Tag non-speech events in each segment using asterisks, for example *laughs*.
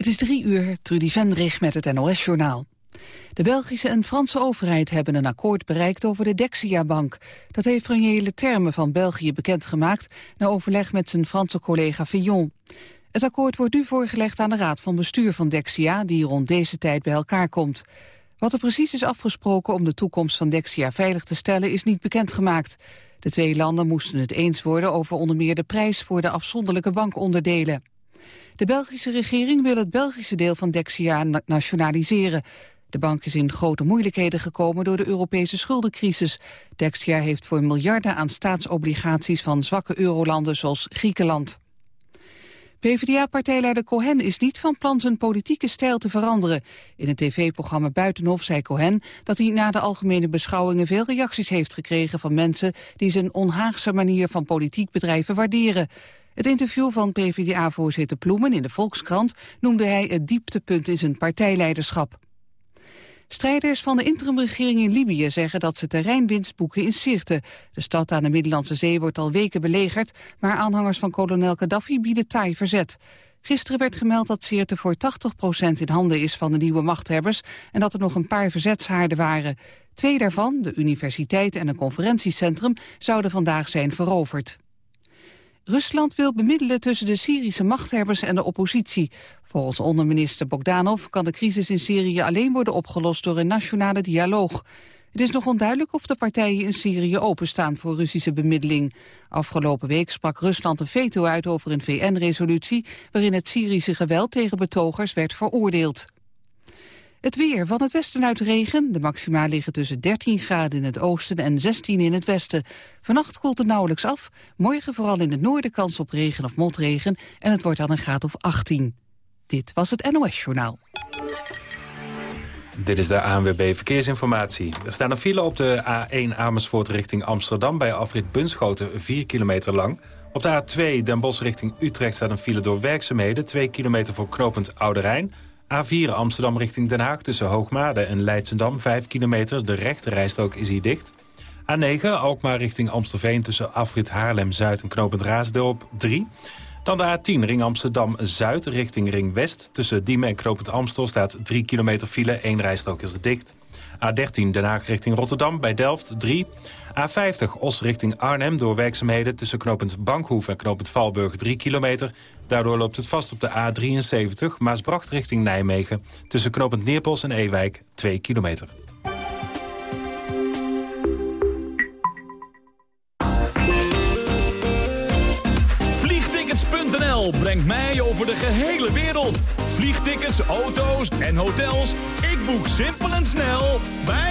Het is drie uur, Trudy Vendrig met het NOS-journaal. De Belgische en Franse overheid hebben een akkoord bereikt over de Dexia-bank. Dat heeft premier Terme van België bekendgemaakt... na overleg met zijn Franse collega Fillon. Het akkoord wordt nu voorgelegd aan de Raad van Bestuur van Dexia... die rond deze tijd bij elkaar komt. Wat er precies is afgesproken om de toekomst van Dexia veilig te stellen... is niet bekendgemaakt. De twee landen moesten het eens worden over onder meer de prijs... voor de afzonderlijke bankonderdelen. De Belgische regering wil het Belgische deel van Dexia nationaliseren. De bank is in grote moeilijkheden gekomen door de Europese schuldencrisis. Dexia heeft voor miljarden aan staatsobligaties van zwakke eurolanden zoals Griekenland. PvdA-partijleider Cohen is niet van plan zijn politieke stijl te veranderen. In het tv-programma Buitenhof zei Cohen dat hij na de algemene beschouwingen veel reacties heeft gekregen van mensen die zijn onhaagse manier van politiek bedrijven waarderen. Het interview van PvdA-voorzitter Ploemen in de Volkskrant noemde hij het dieptepunt in zijn partijleiderschap. Strijders van de interimregering in Libië zeggen dat ze terreinwinst boeken in Sirte. De stad aan de Middellandse Zee wordt al weken belegerd, maar aanhangers van kolonel Gaddafi bieden taai verzet. Gisteren werd gemeld dat Sirte voor 80% in handen is van de nieuwe machthebbers en dat er nog een paar verzetshaarden waren. Twee daarvan, de universiteit en een conferentiecentrum, zouden vandaag zijn veroverd. Rusland wil bemiddelen tussen de Syrische machthebbers en de oppositie. Volgens onderminister Bogdanov kan de crisis in Syrië alleen worden opgelost door een nationale dialoog. Het is nog onduidelijk of de partijen in Syrië openstaan voor Russische bemiddeling. Afgelopen week sprak Rusland een veto uit over een VN-resolutie... waarin het Syrische geweld tegen betogers werd veroordeeld. Het weer. Van het westen uit regen. De maxima liggen tussen 13 graden in het oosten en 16 in het westen. Vannacht koelt het nauwelijks af. Morgen vooral in het noorden kans op regen of motregen. En het wordt dan een graad of 18. Dit was het NOS Journaal. Dit is de ANWB Verkeersinformatie. Er staan een file op de A1 Amersfoort richting Amsterdam... bij afrit Bunschoten 4 kilometer lang. Op de A2 Den Bosch richting Utrecht staat een file door werkzaamheden... 2 kilometer voor knooppunt Oude Rijn... A4 Amsterdam richting Den Haag tussen Hoogmade en Leidsendam 5 kilometer. De rechte rijstrook is hier dicht. A9 Alkmaar richting Amstelveen tussen afrit Haarlem-Zuid en Knopend Raasdorp 3. Dan de A10 Ring Amsterdam-Zuid richting Ring West. Tussen Diemen en Knopend Amstel staat 3 kilometer file. één rijstrook is dicht. A13 Den Haag richting Rotterdam bij Delft 3. A50 Os richting Arnhem door werkzaamheden tussen knooppunt Bankhoef en knooppunt Valburg 3 kilometer. Daardoor loopt het vast op de A73 Maasbracht richting Nijmegen tussen knooppunt Neerpels en Ewijk 2 kilometer. Vliegtickets.nl brengt mij over de gehele wereld. Vliegtickets, auto's en hotels. Ik boek simpel en snel bij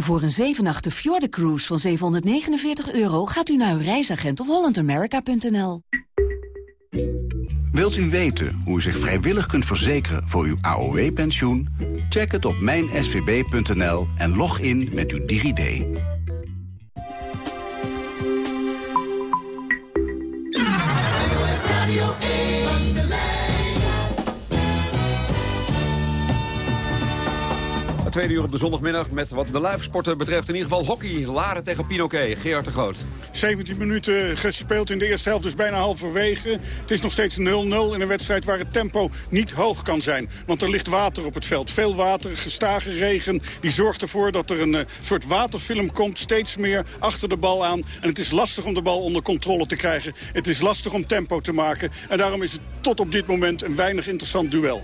Voor een 7 nachten Cruise van 749 euro gaat u naar uw reisagent of hollandamerica.nl. Wilt u weten hoe u zich vrijwillig kunt verzekeren voor uw AOW-pensioen? Check het op mijnsvb.nl en log in met uw DigiD. Tweede uur op de zondagmiddag met wat de live sporten betreft. In ieder geval hockey. Laren tegen Pinoquet. Gerard de Groot. 17 minuten gespeeld in de eerste helft, dus bijna halverwege. Het is nog steeds 0-0 in een wedstrijd waar het tempo niet hoog kan zijn. Want er ligt water op het veld. Veel water, gestage regen. Die zorgt ervoor dat er een uh, soort waterfilm komt. Steeds meer achter de bal aan. En het is lastig om de bal onder controle te krijgen. Het is lastig om tempo te maken. En daarom is het tot op dit moment een weinig interessant duel.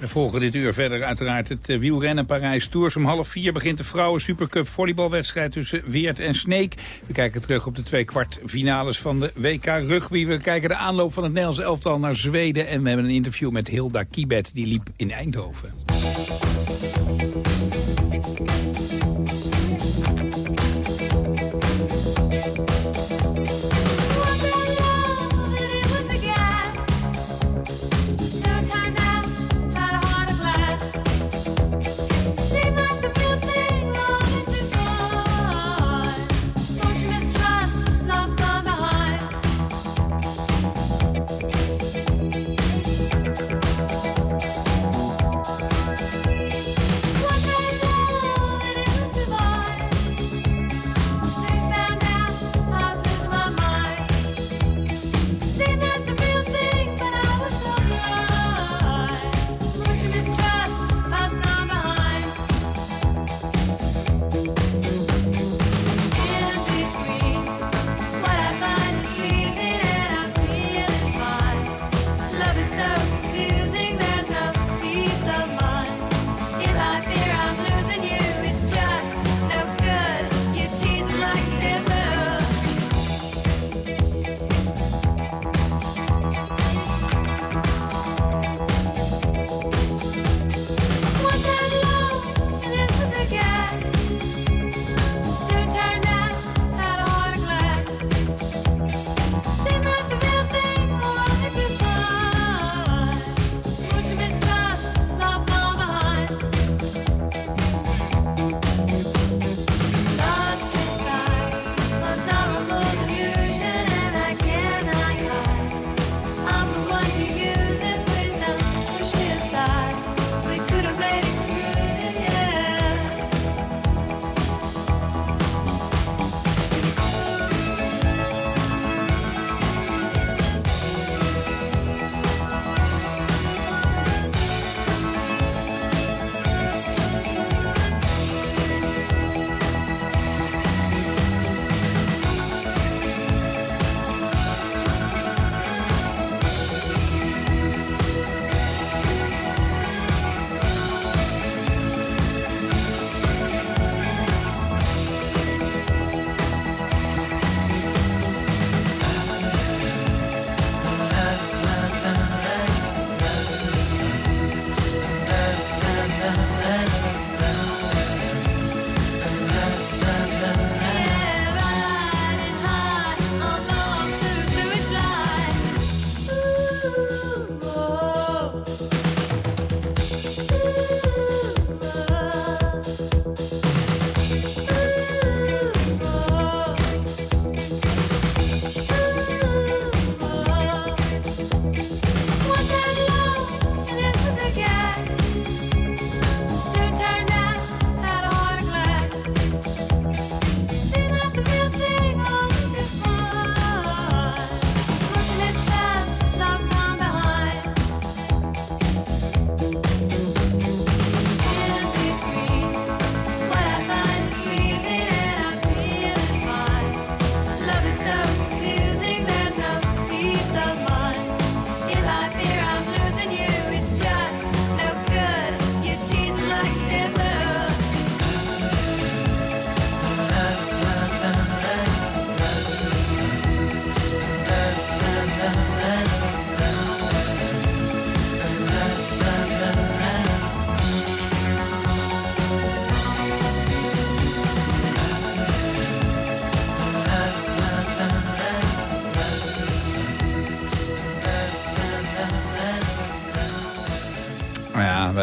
We volgen dit uur verder uiteraard het uh, wielrennen Parijs Tours. Om half vier begint de vrouwen Supercup volleybalwedstrijd tussen Weert en Sneek. We kijken terug op de twee kwartfinales van de WK Rugby. We kijken de aanloop van het Nederlandse elftal naar Zweden. En we hebben een interview met Hilda Kibet, die liep in Eindhoven.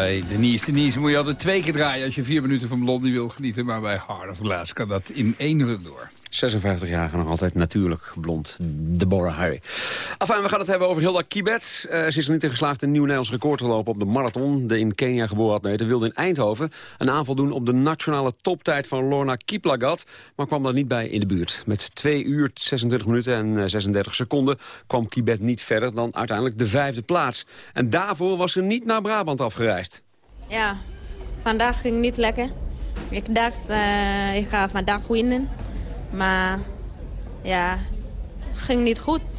Bij Denise. Denise moet je altijd twee keer draaien als je vier minuten van Blondie wil genieten. Maar bij Hard of Glass kan dat in één ruk door. 56 jaar nog altijd natuurlijk blond. Deborah Harry. Enfin, we gaan het hebben over Hilda Kibet. Uh, ze is er niet in geslaagd een nieuw Nederlands record te lopen op de marathon. De in Kenia geboren atlete wilde in Eindhoven een aanval doen op de nationale toptijd van Lorna Kiplagat. Maar kwam daar niet bij in de buurt. Met 2 uur, 26 minuten en 36 eh, seconden kwam Kibet niet verder dan uiteindelijk de vijfde plaats. En daarvoor was ze niet naar Brabant afgereisd. Ja, vandaag ging niet lekker. Ik dacht, uh, ik ga vandaag winnen. Maar ja, ging niet goed.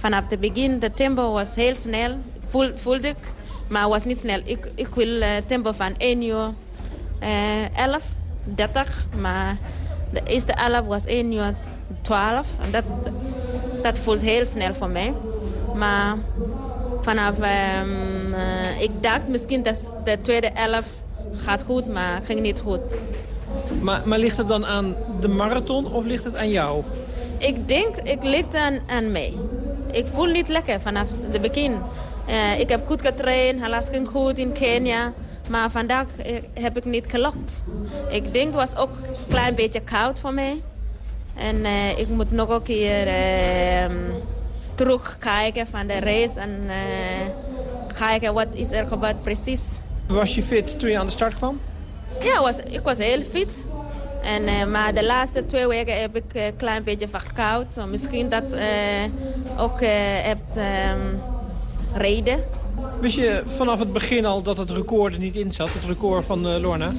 Vanaf het begin, de tempo was heel snel. Voel, voelde ik. Maar was niet snel. Ik, ik wil tempo van 1 uur 11, 30. Maar de eerste 11 was 1 uur 12. En dat, dat voelt heel snel voor mij. Maar vanaf... Um, ik dacht misschien dat de tweede 11 gaat goed, maar ging niet goed. Maar, maar ligt het dan aan de marathon of ligt het aan jou? Ik denk, ik ligt aan, aan mij. Ik voel niet lekker vanaf het begin. Uh, ik heb goed getraind, helaas ging goed in Kenia. Maar vandaag eh, heb ik niet gelokt. Ik denk het was ook een klein beetje koud voor mij. En uh, ik moet nog een keer uh, terugkijken van de race en kijken wat is er gebeurd precies. Was je fit toen je aan de start kwam? Ja, was, ik was heel fit. En, uh, maar de laatste twee weken heb ik een klein beetje verkoud. So misschien dat uh, ook uh, hebt um, reden. Wist je vanaf het begin al dat het record er niet in zat? Het record van Lorna?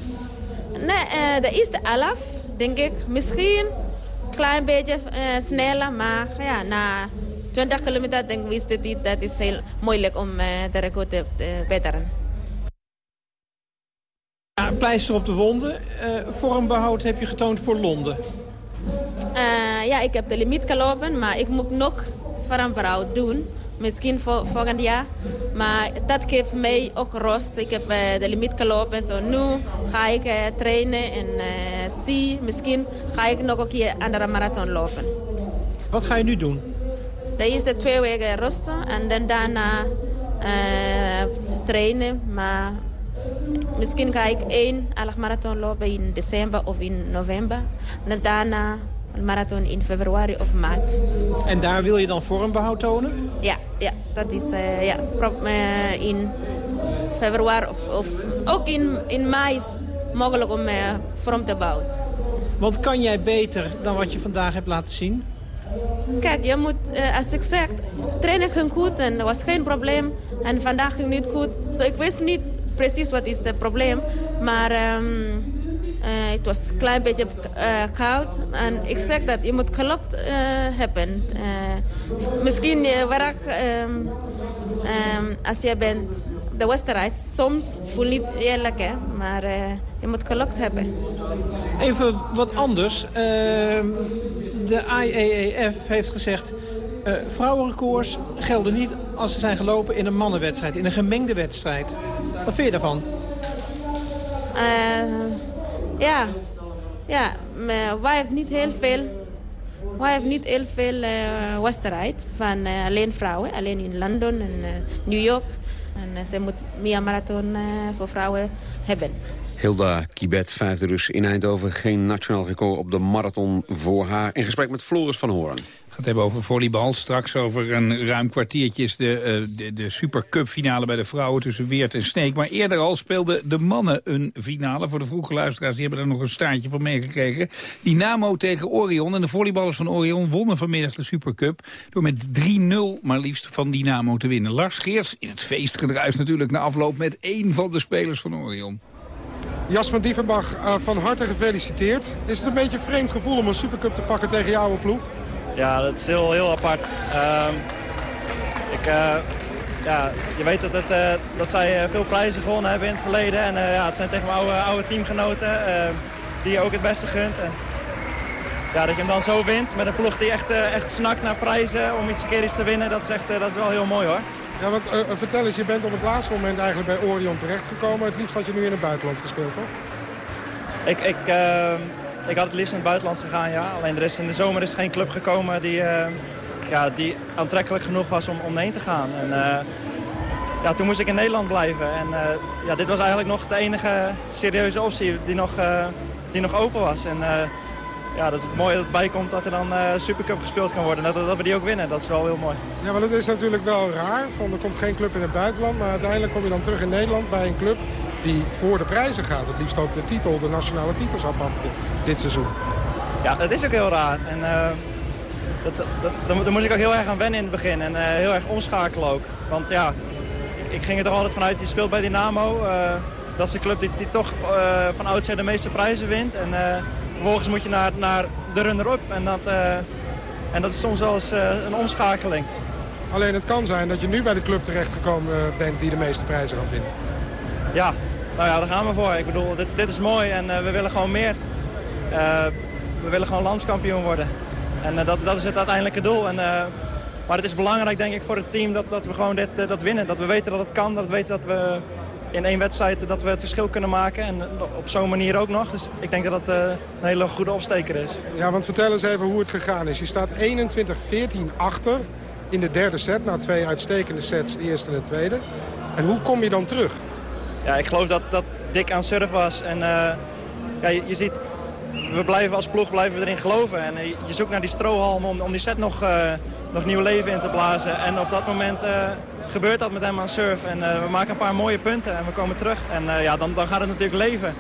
Nee, de eerste elf, denk ik. Misschien een klein beetje sneller. Maar ja, na 20 kilometer denk ik wist ik niet. Dat is heel moeilijk om de record te verbeteren. Ja, een pleister op de wonden. Uh, vormbehoud heb je getoond voor Londen. Uh, ja, ik heb de limiet gelopen, maar ik moet nog vormbehoud doen. Misschien voor, volgend jaar. Maar dat geeft mij ook rust. Ik heb uh, de limiet gelopen. Zo nu ga ik trainen en zie, misschien ga ik nog een keer een andere marathon lopen. Wat ga je nu doen? De eerste twee weken rusten en dan daarna trainen. Maar Misschien ga ik één marathon lopen in december of in november. En daarna een marathon in februari of maart. En daar wil je dan vormbehoud tonen? Ja, ja dat is uh, ja, uh, in februari of, of, ook in, in mei is mogelijk om uh, vorm te bouwen. Want kan jij beter dan wat je vandaag hebt laten zien? Kijk, je moet, als ik zeg, training ging goed en er was geen probleem. En vandaag ging niet goed. Dus ik wist niet precies wat is het probleem. Maar um, uh, het was een klein beetje koud. En ik zeg dat je moet gelukt uh, hebben. misschien um, um, als je bent de wedstrijd. Soms voel je niet heel lekker, maar je moet gelukt hebben. Even wat anders. de IAAF heeft gezegd... Uh, vrouwenrecords gelden niet als ze zijn gelopen in een mannenwedstrijd, in een gemengde wedstrijd. Wat vind je daarvan? Uh, ja, ja wij hebben niet heel veel, wij hebben niet heel veel uh, wedstrijd van uh, alleen vrouwen, alleen in Londen en New York. En ze moeten meer marathon voor vrouwen hebben. Hilda Kibet, vijfde dus in Eindhoven. Geen nationaal record op de marathon voor haar. In gesprek met Floris van Hoorn het hebben over volleybal. Straks over een ruim kwartiertje is de, uh, de, de Supercup finale bij de vrouwen tussen Weert en Sneek. Maar eerder al speelden de mannen een finale. Voor de vroege luisteraars, die hebben er nog een staartje van meegekregen. Dynamo tegen Orion. En de volleyballers van Orion wonnen vanmiddag de Supercup. Door met 3-0 maar liefst van Dynamo te winnen. Lars Geers in het feestgedruis natuurlijk na afloop met één van de spelers van Orion. Jasper Dievenbach, uh, van harte gefeliciteerd. Is het een beetje een vreemd gevoel om een Supercup te pakken tegen jouw ploeg? Ja, dat is heel, heel apart. Uh, ik, uh, ja, je weet dat, het, uh, dat zij eh, veel prijzen gewonnen hebben in het verleden. En ja, het zijn tegen mijn oude, oude teamgenoten ehm, die je ook het beste gunt. En, ja, dat je hem dan zo wint met een ploeg die echt, echt snakt naar prijzen om iets een keer iets te winnen, dat is, echt, dat is wel heel mooi hoor. Ja, want vertel eens, je bent op het laatste moment eigenlijk bij Orion terechtgekomen. Het liefst had je nu in het buitenland gespeeld, toch? Ik, ik, ehm, ik had het liefst naar het buitenland gegaan, ja. Alleen er is in de zomer is geen club gekomen die, uh, ja, die aantrekkelijk genoeg was om, om heen te gaan. En, uh, ja, toen moest ik in Nederland blijven. En uh, ja, dit was eigenlijk nog de enige serieuze optie die nog, die nog open was. En ja, dat is mooi dat het bijkomt dat er dan Supercup gespeeld kan worden. En dat, dat we die ook winnen, dat is wel heel mooi. Ja, maar het is natuurlijk wel raar. Van, er komt geen club in het buitenland, maar uiteindelijk kom je dan terug in Nederland bij een club die voor de prijzen gaat. Het liefst ook de titel, de nationale titels afpakken dit seizoen. Ja, dat is ook heel raar. En, uh, dat, dat, daar moest ik ook heel erg aan wennen in het begin. En uh, heel erg omschakelen ook. Want ja, ik, ik, ging er toch altijd vanuit, je speelt bij Dynamo. Uh, dat is de club die, die toch van oudsher de meeste prijzen wint. En vervolgens moet je naar, naar de runner-up. En, dat en dat is soms wel eens een omschakeling. Alleen het kan zijn dat je nu bij de club terechtgekomen bent die de meeste prijzen gaat winnen. Ja, nou ja, daar gaan we voor. Ik bedoel, dit, dit is mooi en we willen gewoon meer. we willen gewoon landskampioen worden. En dat, dat is het uiteindelijke doel. En, maar het is belangrijk denk ik voor het team dat, dat we gewoon dit dat winnen. Dat we weten dat het kan, dat we weten dat we in één wedstrijd dat we het verschil kunnen maken. En op zo'n manier ook nog. Dus ik denk dat dat uh, een hele goede opsteker is. Ja, want vertel eens even hoe het gegaan is. Je staat 21-14 achter in de derde set. Na twee uitstekende sets, de eerste en de tweede. En hoe kom je dan terug? Ja, ik geloof dat dat dik aan surf was. En uh, ja, je, je, ziet, we blijven als ploeg blijven we erin geloven. En uh, je zoekt naar die strohalm om, om die set nog, nog nieuw leven in te blazen. En op dat moment gebeurt dat met hem aan surf. En uh, we maken een paar mooie punten en we komen terug. En uh, ja, dan, dan gaat het natuurlijk leven.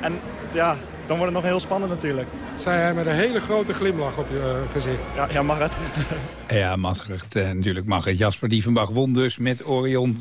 En ja, dan wordt het nog heel spannend natuurlijk. Zei hij met een hele grote glimlach op je uh, gezicht. Ja, ja, mag het. *laughs* ja, mag het. Uh, natuurlijk mag het. Jasper Dievenbach won dus met Orion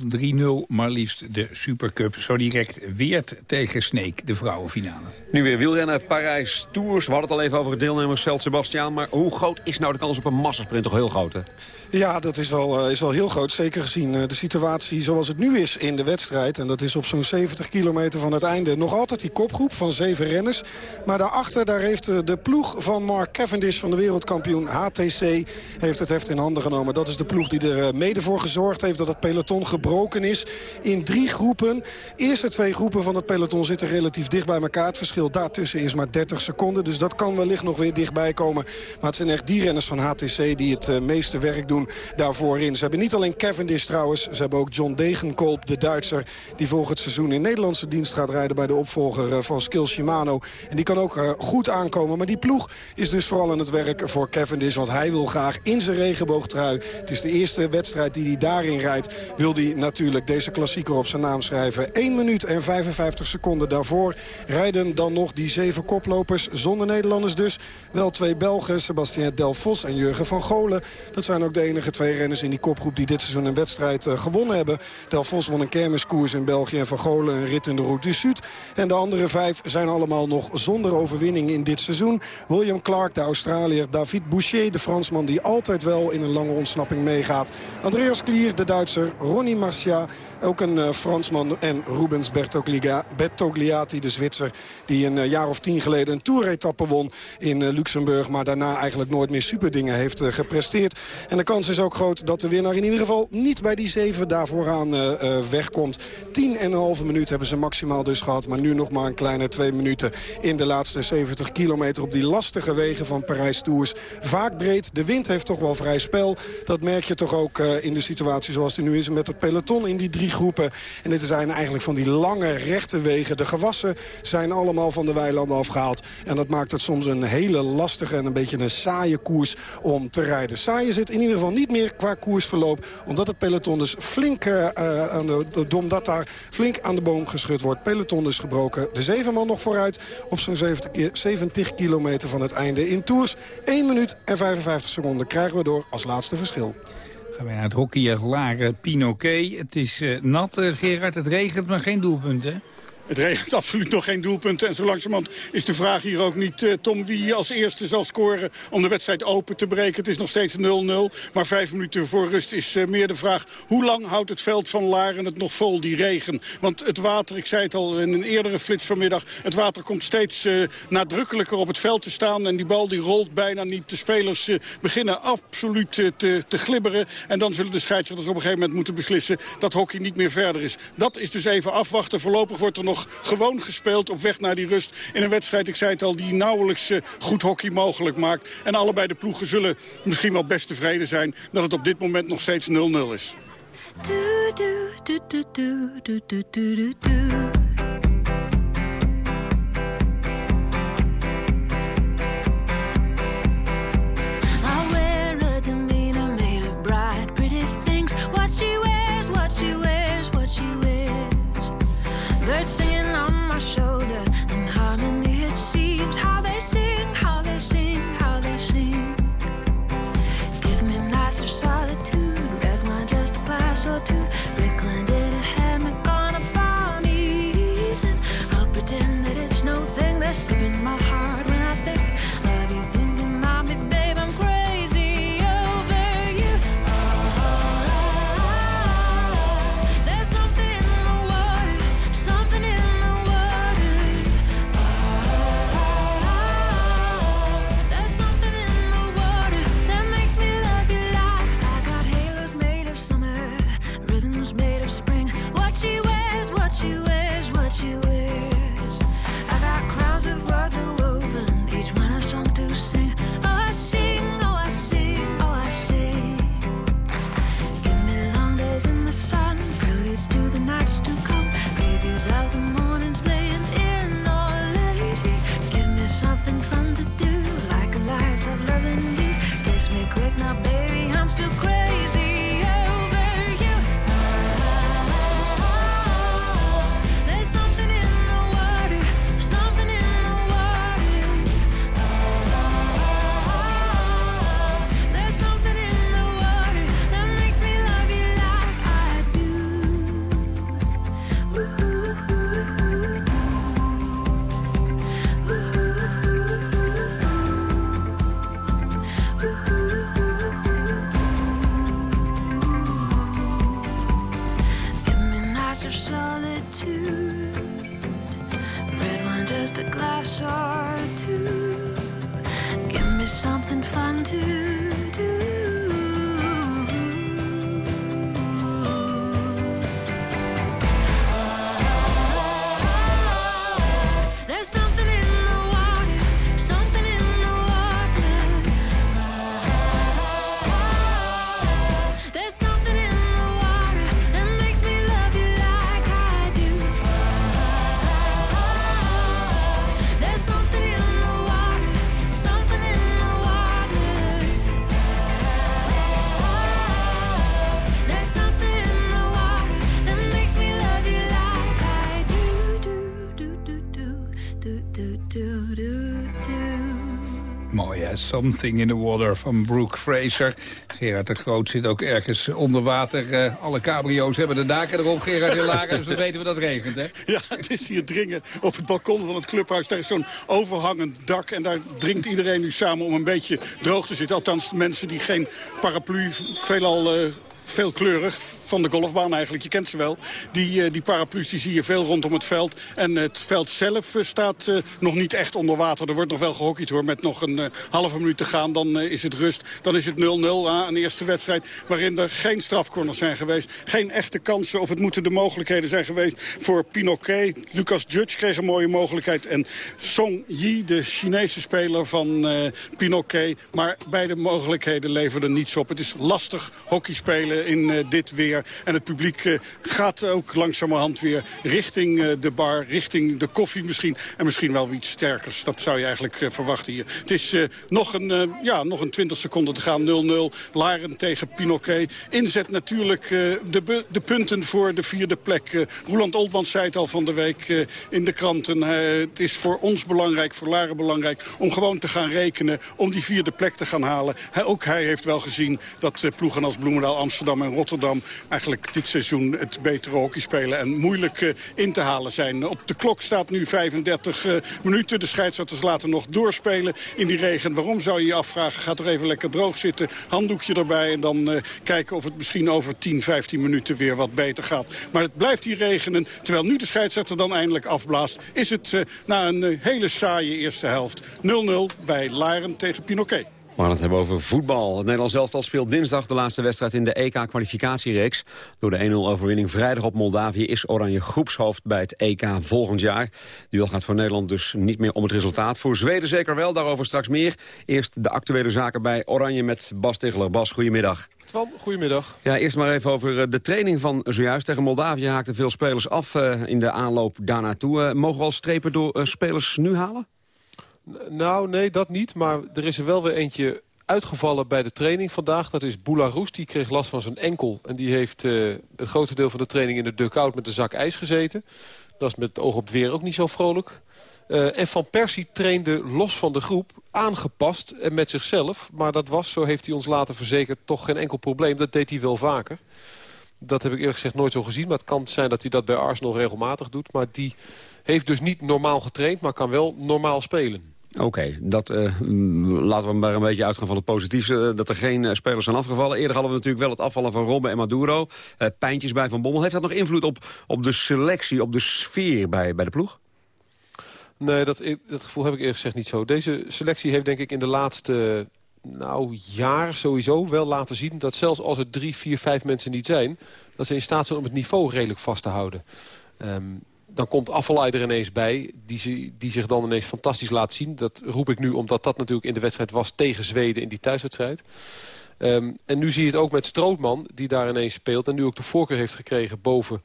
3-0. Maar liefst de Supercup. Zo direct Weert tegen Sneek, de vrouwenfinale. Nu weer wielrennen, Parijs Tours. We hadden het al even over het deelnemersveld, Sebastiaan. Maar hoe groot is nou de kans op een massasprint? Toch heel groot, hè? Ja, dat is wel, uh, is wel heel groot. Zeker gezien de situatie zoals het nu is in de wedstrijd. En dat is op zo'n 70 kilometer van het einde. Nog altijd die kopgroep van zeven renners. Maar daarachter daar heeft uh, de ploeg van Mark Cavendish van de wereldkampioen HTC... heeft het heft in handen genomen. Dat is de ploeg die er mede voor gezorgd heeft dat het peloton gebroken is. In drie groepen. Eerste twee groepen van het peloton zitten relatief dicht bij elkaar. Het verschil daartussen is maar 30 seconden. Dus dat kan wellicht nog weer dichtbij komen. Maar het zijn echt die renners van HTC die het meeste werk doen daarvoor in. Ze hebben niet alleen Cavendish trouwens. Ze hebben ook John Degenkolb, de Duitser... die volgend seizoen in Nederlandse dienst gaat rijden... bij de opvolger eh, van Skill Shimano. En die kan ook eh, goed aankomen. Maar die ploeg is dus vooral aan het werk voor Cavendish. Want hij wil graag in zijn regenboogtrui... het is de eerste wedstrijd die hij daarin rijdt... wil hij natuurlijk deze klassieker op zijn naam schrijven. 1 minuut en 55 seconden daarvoor rijden dan nog die zeven koplopers. Zonder Nederlanders dus. Wel twee Belgen, Sebastien Delfos en Jurgen van Golen. Dat zijn ook de enige twee renners in die kopgroep die dit seizoen een wedstrijd uh, gewonnen hebben. Del Vos won een kermiskoers in België en Van Golen een rit in de Route du Sud. En de andere vijf zijn allemaal nog zonder overwinning in dit seizoen. William Clark, de Australiër. David Boucher, de Fransman die altijd wel in een lange ontsnapping meegaat. Andreas Klier, de Duitser. Ronnie Marcia, ook een uh, Fransman. En Rubens Bertogliati, de Zwitser. Die een uh, jaar of tien geleden een toeretappe won in Luxemburg. Maar daarna eigenlijk nooit meer superdingen heeft gepresteerd. En de kans is ook groot dat de winnaar in ieder geval niet bij die zeven daar vooraan uh, uh, wegkomt. Tien en een halve minuut hebben ze maximaal dus gehad. Maar nu nog maar een kleine twee minuten in de laatste 70 kilometer op die lastige wegen van Parijs-Tours. Vaak breed. De wind heeft toch wel vrij spel. Dat merk je toch ook uh, in de situatie zoals die nu is met het peloton in die drie groepen. En dit zijn eigenlijk van die lange rechte wegen. De gewassen zijn allemaal van de weilanden afgehaald. En dat maakt het soms een hele lastige en een beetje een saaie koers om te rijden. Saaie zit in ieder geval niet meer qua koersverloop. Omdat het peloton dus flink, uh, aan de, omdat daar flink aan de boom geschud wordt. Peloton is gebroken. De zevenman nog vooruit op zo'n 70, 70 kilometer van het einde in Tours. 1 minuut en 55 seconden krijgen we door als laatste verschil. Gaan wij naar het hockey Lare Pinoquet. Het is uh, nat, uh, Gerard. Het regent, maar geen doelpunten. Het regent absoluut nog geen doelpunten. En zo langzamerhand is de vraag hier ook niet, uh, Tom, wie als eerste zal scoren om de wedstrijd open te breken. Het is nog steeds 0-0. Maar vijf minuten voor rust is uh, meer de vraag, hoe lang houdt het veld van Laren het nog vol, die regen? Want het water, ik zei het al in een eerdere flits vanmiddag, het water komt steeds uh, nadrukkelijker op het veld te staan. En die bal die rolt bijna niet. De spelers beginnen absoluut te, te glibberen. En dan zullen de scheidsrechters op een gegeven moment moeten beslissen dat hockey niet meer verder is. Dat is dus even afwachten. Voorlopig wordt er nog gewoon gespeeld op weg naar die rust. In een wedstrijd, ik zei het al, die nauwelijks uh, goed hockey mogelijk maakt. En allebei de ploegen zullen misschien wel best tevreden zijn... dat het op dit moment nog steeds 0-0 is. Something in the Water van Brooke Fraser. Gerard de Groot zit ook ergens onder water. Eh, alle cabrio's hebben de daken erop, Gerard in Lager, dus dan weten we dat het regent hè. *laughs* Ja, het is hier dringen op het balkon van het clubhuis. Daar is zo'n overhangend dak en daar dringt iedereen nu samen om een beetje droog te zitten. Althans, de mensen die geen paraplu, veelal eh, veelkleurig van de golfbaan eigenlijk, je kent ze wel. Die, eh, die paraplu's die zie je veel rondom het veld. En het veld zelf eh, staat eh, nog niet echt onder water. Er wordt nog wel gehockeyd hoor, met nog een halve minuut te gaan. Dan is het rust. Dan is het 0-0 aan een eerste wedstrijd waarin er geen strafcorners zijn geweest. Geen echte kansen of het moeten de mogelijkheden zijn geweest voor Pinoquet. Lucas Judge kreeg een mooie mogelijkheid. En Song Yi, de Chinese speler van eh Pinoquet. Maar beide mogelijkheden leverden niets op. Het is lastig hockey spelen in dit weer. En het publiek eh, gaat ook langzamerhand weer richting eh, de bar, richting de koffie misschien. En misschien wel iets sterkers. Dat zou je eigenlijk eh, verwachten hier. Het is nog, een, ja, nog een 20 seconden te gaan. 0-0. Laren tegen Pinoquet. Inzet natuurlijk de, de punten voor de vierde plek. Roland Oltmans zei het al van de week in de kranten. Het is voor ons belangrijk, voor Laren belangrijk... om gewoon te gaan rekenen, om die vierde plek te gaan halen. Ook hij heeft wel gezien dat ploegen als Bloemendaal, Amsterdam en Rotterdam... eigenlijk dit seizoen het betere hockey spelen en moeilijk eh, in te halen zijn. Op de klok staat nu 35 eh, minuten. De scheidsrechters laten nog doorspelen in die regen. Waarom zou je je afvragen? Ga toch even lekker droog zitten. Handdoekje erbij en dan eh, kijken of het misschien over 10, 15 minuten weer wat beter gaat. Maar het blijft hier regenen. Terwijl nu de scheidsrechter dan eindelijk afblaast... is het na een hele saaie eerste helft 0-0 bij Laren tegen Pinoquet. We gaan het hebben over voetbal. Het Nederlands elftal speelt dinsdag de laatste wedstrijd in de EK-kwalificatiereeks. Door de 1-0-overwinning vrijdag op Moldavië is Oranje groepshoofd bij het EK volgend jaar. Duel gaat voor Nederland dus niet meer om het resultaat. Voor Zweden zeker wel, daarover straks meer. Eerst de actuele zaken bij Oranje met Bas Tegeler. Bas, goedemiddag. Twan, goedemiddag. Ja, eerst maar even over eh, de training van zojuist. Tegen Moldavië haakten veel spelers af eh, in de aanloop daarnaartoe. Eh, mogen we al strepen door spelers nu halen? Nou, nee, dat niet. Maar er is er wel weer eentje uitgevallen bij de training vandaag. Dat is Boularoes. Die kreeg last van zijn enkel. En die heeft eh, het grootste deel van de training in de dugout met een zak ijs gezeten. Dat is met het oog op het weer ook niet zo vrolijk. Eh, en Van Persie trainde los van de groep, aangepast en met zichzelf. Maar dat was, zo heeft hij ons later verzekerd, toch geen enkel probleem. Dat deed hij wel vaker. Dat heb ik eerlijk gezegd nooit zo gezien. Maar het kan zijn dat hij dat bij Arsenal regelmatig doet. Maar die heeft dus niet normaal getraind, maar kan wel normaal spelen. Oké, dat eh, mm, laten we maar een beetje uitgaan van het positiefste. eh, dat er geen eh, spelers zijn afgevallen. Eerder hadden we natuurlijk wel het afvallen van Robben en Maduro. eh, pijntjes bij Van Bommel. Heeft dat nog invloed op, op de selectie, op de sfeer bij, bij de ploeg? Nee, dat, dat gevoel heb ik eerlijk gezegd niet zo. Deze selectie heeft denk ik in de laatste nou, jaar sowieso wel laten zien... dat zelfs als er drie, vier, vijf mensen niet zijn... dat ze in staat zijn om het niveau redelijk vast te houden. Ehm, dan komt Afvalai er ineens bij, die, die zich dan ineens fantastisch laat zien. Dat roep ik nu omdat dat natuurlijk in de wedstrijd was tegen Zweden in die thuiswedstrijd. Ehm, en nu zie je het ook met Strootman, die daar ineens speelt... en nu ook de voorkeur heeft gekregen boven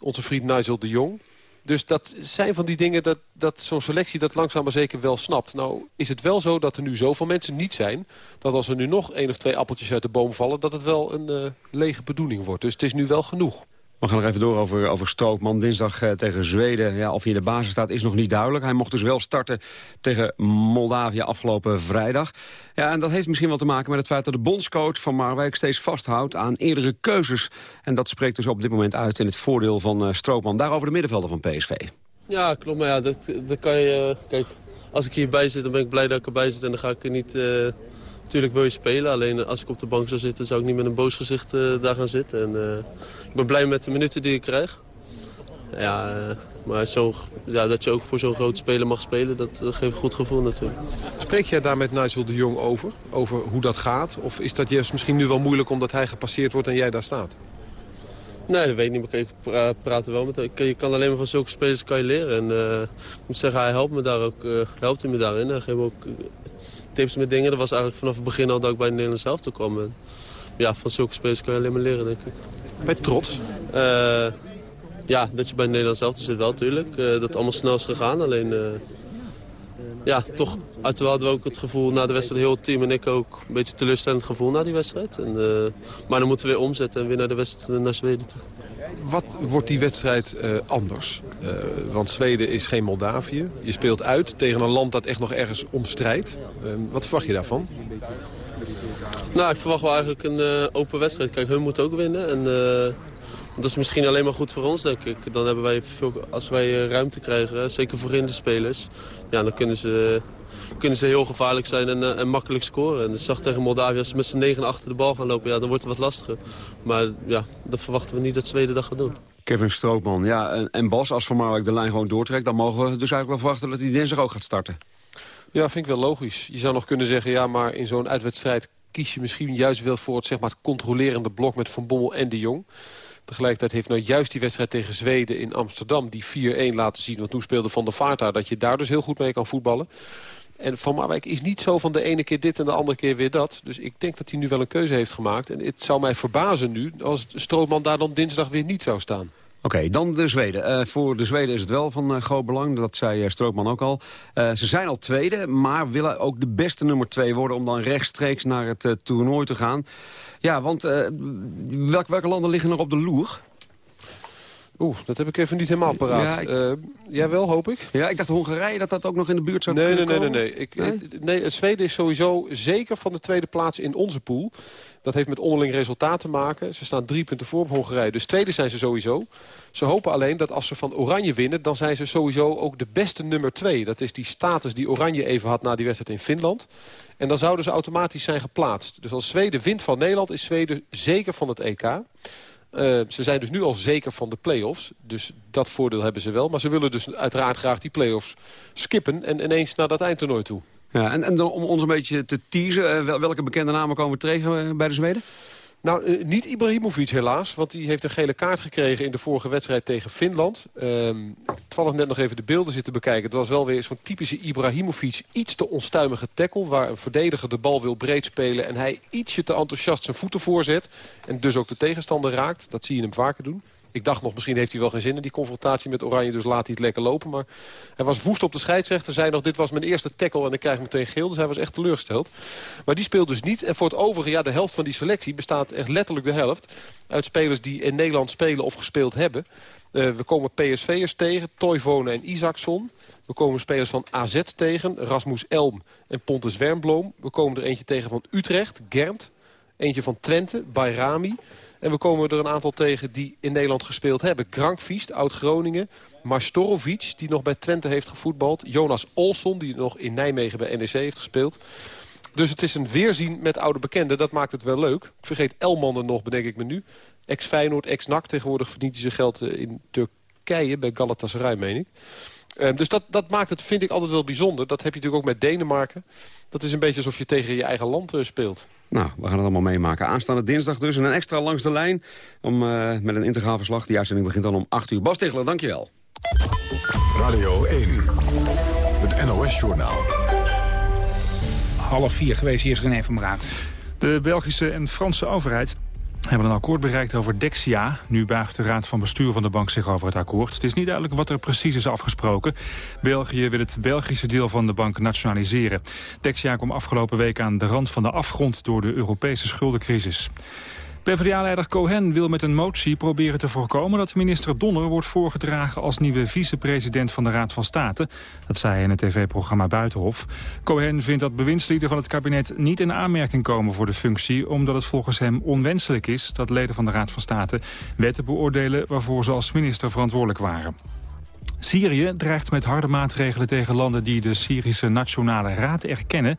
onze vriend Nigel de Jong. Dus dat zijn van die dingen dat, dat zo'n selectie dat langzaam maar zeker wel snapt. Nou is het wel zo dat er nu zoveel mensen niet zijn... dat als er nu nog één of twee appeltjes uit de boom vallen... dat het wel een eh, lege bedoeling wordt. Dus het is nu wel genoeg. We gaan nog even door over, over Strootman. Dinsdag eh, tegen Zweden. Ja, of hij in de basis staat is nog niet duidelijk. Hij mocht dus wel starten tegen Moldavië afgelopen vrijdag. Ja, en dat heeft misschien wel te maken met het feit dat de bondscoach van Marwijk steeds vasthoudt aan eerdere keuzes. En dat spreekt dus op dit moment uit in het voordeel van eh, Strootman. Daarover de middenvelder van PSV. Ja, klopt. Maar ja, dat, dat kan je... eh, Kijk, als ik hierbij zit, dan ben ik blij dat ik erbij zit. En dan ga ik er niet... Natuurlijk wil je spelen. Alleen als ik op de bank zou zitten, zou ik niet met een boos gezicht eh, daar gaan zitten. En, eh, ik ben blij met de minuten die ik krijg. Ja, eh, maar zo, ja, dat je ook voor zo'n grote speler mag spelen, dat, dat geeft een goed gevoel natuurlijk. Spreek jij daar met Nigel de Jong over? Over hoe dat gaat? Of is dat juist misschien nu wel moeilijk omdat hij gepasseerd wordt en jij daar staat? Nee, dat weet ik niet. Maar ik pra- praat er wel met hem. Je kan alleen maar van zulke spelers kan je leren. En ik moet zeggen, hij helpt me daar ook, helpt hij me daarin. Hij geeft me ook tips met dingen. Dat was eigenlijk vanaf het begin al dat ik bij de Nederlands elftal kwam. En, ja, van zulke spelers kan je alleen maar leren, denk ik. Bij trots? ja, dat je bij de Nederlands elftal zit wel, natuurlijk. dat het allemaal snel is gegaan. Alleen, eh, ja, toch, uiteraard hadden we ook het gevoel na de wedstrijd, heel het team en ik ook, een beetje teleurstellend gevoel na die wedstrijd. En, eh, maar dan moeten we weer omzetten en weer naar de wedstrijd naar Zweden toe. Wat wordt die wedstrijd eh, anders? Eh, want Zweden is geen Moldavië. Je speelt uit tegen een land dat echt nog ergens om strijdt. Eh, wat verwacht je daarvan? Nou, ik verwacht wel eigenlijk een eh, open wedstrijd. Kijk, hun moeten ook winnen. En dat is misschien alleen maar goed voor ons, denk ik. Dan hebben wij veel, als wij ruimte krijgen, zeker voorin de spelers... Ja, dan kunnen ze, kunnen ze heel gevaarlijk zijn en, eh, en makkelijk scoren. En dat zag tegen Moldavië, als ze met z'n negen achter de bal gaan lopen... Ja, dan wordt het wat lastiger. Maar ja, dat verwachten we niet dat Zweden dat gaat doen. Kevin Strootman, ja, en, en Bas, als Van Marwijk de lijn gewoon doortrekt... dan mogen we dus eigenlijk wel verwachten dat hij dinsdag ook gaat starten. Ja, vind ik wel logisch. Je zou nog kunnen zeggen, ja, maar in zo'n uitwedstrijd kies je misschien juist wel voor het, zeg maar, het controlerende blok met Van Bommel en de Jong. Tegelijkertijd heeft nou juist die wedstrijd tegen Zweden in Amsterdam die 4-1 laten zien. Want toen speelde Van der Vaart daar dat je daar dus heel goed mee kan voetballen. En Van Marwijk is niet zo van de ene keer dit en de andere keer weer dat. Dus ik denk dat hij nu wel een keuze heeft gemaakt. En het zou mij verbazen nu als Strootman daar dan dinsdag weer niet zou staan. Oké, dan de Zweden. Eh, voor de Zweden is het wel van eh, groot belang. Dat zei uh, Strootman ook al. Ze zijn al tweede, maar willen ook de beste nummer twee worden... om dan rechtstreeks naar het toernooi te gaan. Ja, want welk, welke landen liggen er op de loer? Oeh, dat heb ik even niet helemaal paraat. Ja, ik... uh, jij wel, hoop ik? Ja, ik dacht Hongarije dat dat ook nog in de buurt zou nee, kunnen nee, komen. Nee, nee, nee. Ik, nee? nee. Het Zweden is sowieso zeker van de tweede plaats in onze pool. Dat heeft met onderling resultaat te maken. Ze staan drie punten voor op Hongarije. Dus tweede zijn ze sowieso. Ze hopen alleen dat als ze van Oranje winnen... dan zijn ze sowieso ook de beste nummer twee. Dat is die status die Oranje even had na die wedstrijd in Finland. En dan zouden ze automatisch zijn geplaatst. Dus als Zweden wint van Nederland is Zweden zeker van het EK. Uh, ze zijn dus nu al zeker van de play-offs. Dus dat voordeel hebben ze wel. Maar ze willen dus uiteraard graag die play-offs skippen... en ineens naar dat eindtoernooi toe. Ja, en, en om ons een beetje te teasen... Uh, welke bekende namen komen we tegen uh, bij de Zweden? Nou, uh, niet Ibrahimovic helaas, want die heeft een gele kaart gekregen in de vorige wedstrijd tegen Finland. Um, toevallig net nog even de beelden zitten bekijken. Het was wel weer zo'n typische Ibrahimovic, iets te onstuimige tackle... waar een verdediger de bal wil breed spelen en hij ietsje te enthousiast zijn voeten voorzet... en dus ook de tegenstander raakt. Dat zie je hem vaker doen. Ik dacht nog, misschien heeft hij wel geen zin in die confrontatie met Oranje... dus laat hij het lekker lopen. Maar hij was woest op de scheidsrechter. Zei nog, dit was mijn eerste tackle en ik krijg meteen geel. Dus hij was echt teleurgesteld. Maar die speelt dus niet. En voor het overige, ja, de helft van die selectie bestaat echt letterlijk de helft... uit spelers die in Nederland spelen of gespeeld hebben. Uh, we komen PSV'ers tegen, Toivonen en Isaacson. We komen spelers van AZ tegen, Rasmus Elm en Pontus Wernbloem. We komen er eentje tegen van Utrecht, Gernt. Eentje van Twente, Bayrami. En we komen er een aantal tegen die in Nederland gespeeld hebben. Grankviest, oud-Groningen. Mastorovic, die nog bij Twente heeft gevoetbald. Jonas Olsson, die nog in Nijmegen bij NEC heeft gespeeld. Dus het is een weerzien met oude bekenden. Dat maakt het wel leuk. Ik vergeet Elman er nog, bedenk ik me nu. Ex-Feyenoord, ex-NAC. Tegenwoordig verdient hij zijn geld in Turkije, bij Galatasaray, meen ik. Um, dus dat, dat maakt het, vind ik, altijd wel bijzonder. Dat heb je natuurlijk ook met Denemarken. Dat is een beetje alsof je tegen je eigen land uh, speelt. Nou, we gaan het allemaal meemaken. Aanstaande dinsdag dus. En een extra langs de lijn om, uh, met een integraal verslag. Die uitzending begint dan om 8 uur. Bas Tichler, dankjewel. Radio 1, het NOS-journaal. Half vier geweest, hier is René van Braat. De Belgische en Franse overheid hebben een akkoord bereikt over Dexia. Nu buigt de raad van bestuur van de bank zich over het akkoord. Het is niet duidelijk wat er precies is afgesproken. België wil het Belgische deel van de bank nationaliseren. Dexia kwam afgelopen week aan de rand van de afgrond door de Europese schuldencrisis. PvdA-leider Cohen wil met een motie proberen te voorkomen dat minister Donner wordt voorgedragen als nieuwe vicepresident van de Raad van State. Dat zei hij in het tv-programma Buitenhof. Cohen vindt dat bewindslieden van het kabinet niet in aanmerking komen voor de functie, omdat het volgens hem onwenselijk is dat leden van de Raad van State wetten beoordelen waarvoor ze als minister verantwoordelijk waren. Syrië dreigt met harde maatregelen tegen landen die de Syrische Nationale Raad erkennen.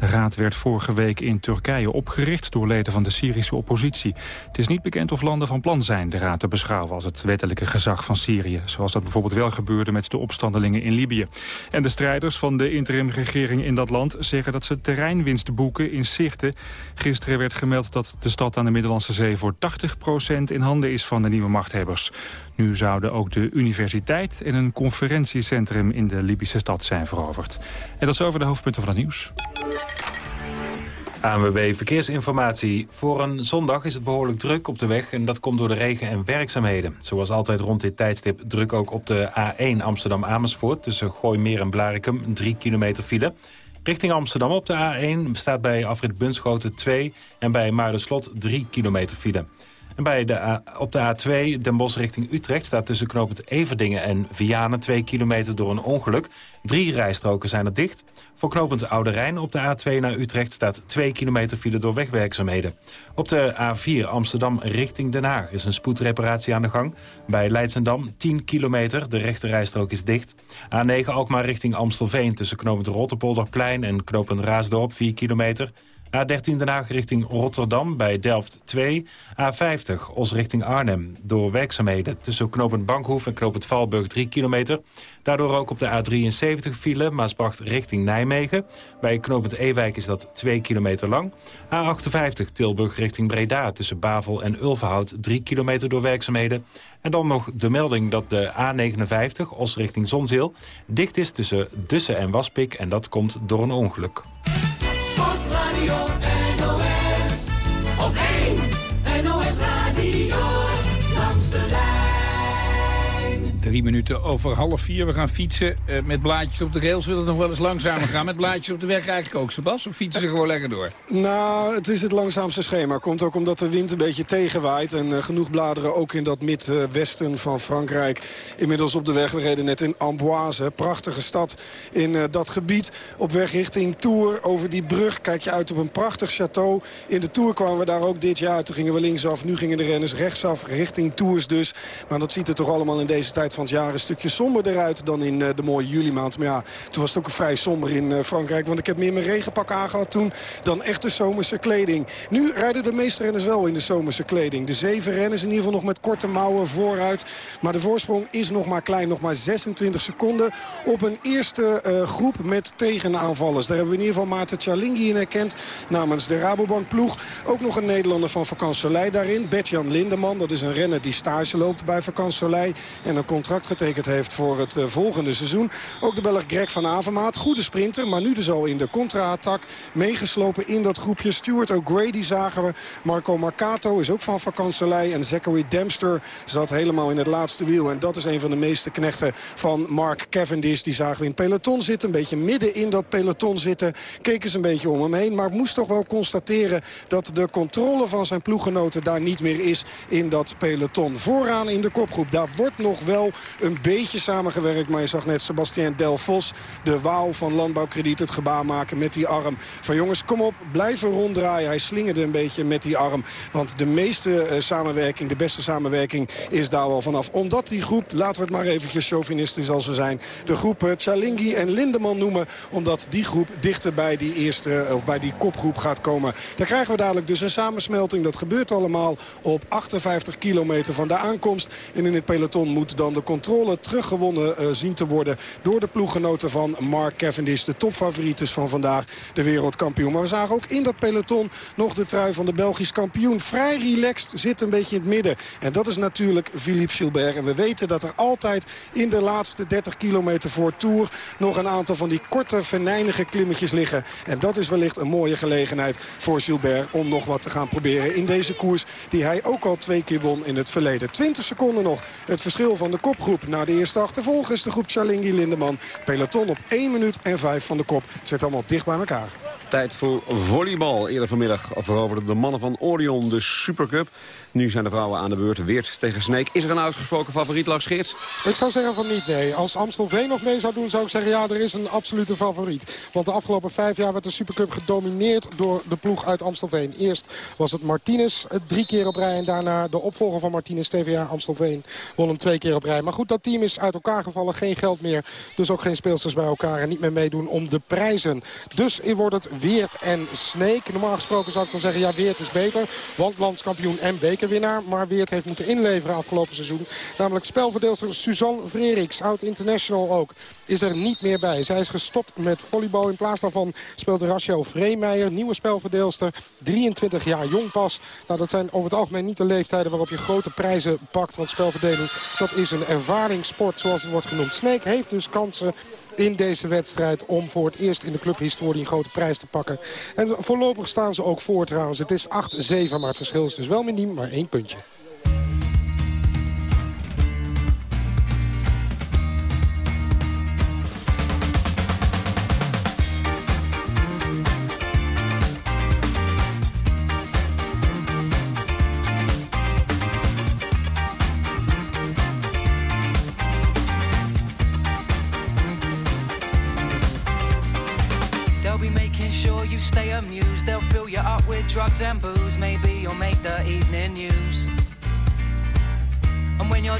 De raad werd vorige week in Turkije opgericht door leden van de Syrische oppositie. Het is niet bekend of landen van plan zijn de raad te beschouwen als het wettelijke gezag van Syrië. Zoals dat bijvoorbeeld wel gebeurde met de opstandelingen in Libië. En de strijders van de interimregering in dat land zeggen dat ze terreinwinst boeken in Sirte. Gisteren werd gemeld dat de stad aan de Middellandse Zee voor 80% in handen is van de nieuwe machthebbers. Nu zouden ook de universiteit en een conferentiecentrum in de Libische stad zijn veroverd. En dat is over de hoofdpunten van het nieuws. ANWB Verkeersinformatie. Voor een zondag is het behoorlijk druk op de weg... en dat komt door de regen en werkzaamheden. Zoals altijd rond dit tijdstip druk ook op de A1 Amsterdam-Amersfoort... tussen Gooimeer en Blarikum, 3 kilometer file. Richting Amsterdam op de A1 bestaat bij afrit Bunschoten 2... en bij Maardenslot 3 kilometer file. Bij de op de A2 Den Bosch richting Utrecht staat tussen knooppunt Everdingen en Vianen 2 kilometer door een ongeluk. Drie rijstroken zijn er dicht. Voor knooppunt Oude Rijn op de A2 naar Utrecht staat 2 kilometer file door wegwerkzaamheden. Op de A4 Amsterdam richting Den Haag is een spoedreparatie aan de gang. Bij Leidsendam 10 kilometer, de rechte rijstrook is dicht. A9 Alkmaar richting Amstelveen tussen knooppunt Rotterpolderplein en knooppunt Raasdorp 4 kilometer. A13 Den Haag richting Rotterdam bij Delft 2. A50 Os richting Arnhem door werkzaamheden tussen knooppunt Bankhoef en knooppunt Valburg 3 kilometer. Daardoor ook op de A73 file Maasbracht richting Nijmegen. Bij knooppunt Ewijk is dat 2 kilometer lang. A58 Tilburg richting Breda tussen Bavel en Ulverhout 3 kilometer door werkzaamheden. En dan nog de melding dat de A59 Os richting Zonzeel dicht is tussen Dussen en Waspik. En dat komt door een ongeluk. Drie minuten over half vier. We gaan fietsen eh, met blaadjes op de rails. Wil het nog wel eens langzamer gaan? Met blaadjes op de weg eigenlijk ook, Sebas? Of fietsen ze gewoon lekker door? Nou, het is het langzaamste schema. Komt ook omdat de wind een beetje tegenwaait. En uh, genoeg bladeren ook in dat midwesten van Frankrijk. Inmiddels op de weg. We reden net in Amboise. Prachtige stad in uh, dat gebied. Op weg richting Tours. Over die brug kijk je uit op een prachtig château. In de Tour kwamen we daar ook dit jaar. Toen gingen we linksaf. Nu gingen de renners rechtsaf richting Tours dus. Maar dat ziet er toch allemaal in deze tijd van het jaar een stukje somberder uit dan in uh, de mooie juli maand. Maar ja, toen was het ook vrij somber in uh, Frankrijk. Want ik heb meer mijn regenpak aangehad toen dan echte zomerse kleding. Nu rijden de meeste renners wel in de zomerse kleding. De zeven renners in ieder geval nog met korte mouwen vooruit. Maar de voorsprong is nog maar klein. Nog maar 26 seconden op een eerste uh, groep met tegenaanvallers. Daar hebben we in ieder geval Maarten Cialinghi in herkend. Namens de Rabobank ploeg. Ook nog een Nederlander van Vakant daarin. Bertjan Lindeman. Dat is een renner die stage loopt bij Vakant. En een contract getekend heeft voor het uh, volgende seizoen. Ook de Belg Greg van Avermaat. Goede sprinter, maar nu dus al in de contra-attack. Meegeslopen in dat groepje. Stuart O'Grady zagen we. Marco Marcato is ook van Vakanselij. En Zachary Dempster zat helemaal in het laatste wiel. En dat is een van de meeste knechten van Mark Cavendish. Die zagen we in het peloton zitten. Een beetje midden in dat peloton zitten. Keek eens een beetje om hem heen. Maar moest toch wel constateren dat de controle van zijn ploeggenoten daar niet meer is in dat peloton. Vooraan in de kopgroep. Daar wordt nog wel een beetje samengewerkt. Maar je zag net Sebastien Delfos, de waal van landbouwkrediet, het gebaar maken met die arm. Van jongens, kom op, blijven ronddraaien. Hij slingerde een beetje met die arm. Want de meeste uh, samenwerking, de beste samenwerking is daar wel vanaf. Omdat die groep, laten we het maar eventjes chauvinistisch als ze zijn... de groep uh, Chalingi en Lindeman noemen. Omdat die groep dichter bij die eerste, of bij die kopgroep gaat komen. Daar krijgen we dadelijk dus een samensmelting. Dat gebeurt allemaal op 58 kilometer van de aankomst. En in het peloton moet dan de controle teruggewonnen uh, zien te worden... door de ploeggenoten van Mark Cavendish. De topfavoriet van vandaag, de wereldkampioen. Maar we zagen ook in dat peloton nog de trui van de Belgisch kampioen. Vrij relaxed, zit een beetje in het midden. En dat is natuurlijk Philippe Gilbert. En we weten dat er altijd in de laatste 30 kilometer voor Tour... nog een aantal van die korte, venijnige klimmetjes liggen. En dat is wellicht een mooie gelegenheid voor Gilbert... om nog wat te gaan proberen in deze koers... die hij ook al twee keer won in het verleden. 20 seconden nog het verschil van de kopgroep na de eerste achtervolgers. De groep Chalingi Lindeman. Peloton op 1 minuut en 5 van de kop. Het zit allemaal dicht bij elkaar. Tijd voor volleybal. Eerder vanmiddag veroverden de mannen van Orion de Supercup. Nu zijn de vrouwen aan de beurt. Weert tegen Sneek. Is er een uitgesproken favoriet, Lars Geerts? Ik zou zeggen van niet, nee. Als Amstelveen nog mee zou doen, zou ik zeggen... ja, er is een absolute favoriet. Want de afgelopen vijf jaar werd de Supercup gedomineerd... door de ploeg uit Amstelveen. Eerst was het Martinez eh, drie keer op rij... en daarna de opvolger van Martinez, TVA Amstelveen... won hem twee keer op rij. Maar goed, dat team is uit elkaar gevallen. Geen geld meer, dus ook geen speelsters bij elkaar... en niet meer meedoen om de prijzen. Dus wordt het Weert en Sneek. Normaal gesproken zou ik dan zeggen, ja, Weert is beter. Want landskampioen en bekerwinnaar. Maar Weert heeft moeten inleveren afgelopen seizoen. Namelijk spelverdeelster Suzanne Freriks, oud-international ook, is er niet meer bij. Zij is gestopt met volleybal. In plaats daarvan speelt Rachel Vreemeijer, nieuwe spelverdeelster. 23 jaar jong pas. Nou, dat zijn over het algemeen niet de leeftijden waarop je grote prijzen pakt. Want spelverdeling, dat is een ervaringssport zoals het wordt genoemd. Sneek heeft dus kansen in deze wedstrijd om voor het eerst in de clubhistorie een grote prijs te pakken. En voorlopig staan ze ook voor trouwens. Het is 8-7, maar het verschil is dus wel miniem, maar één puntje.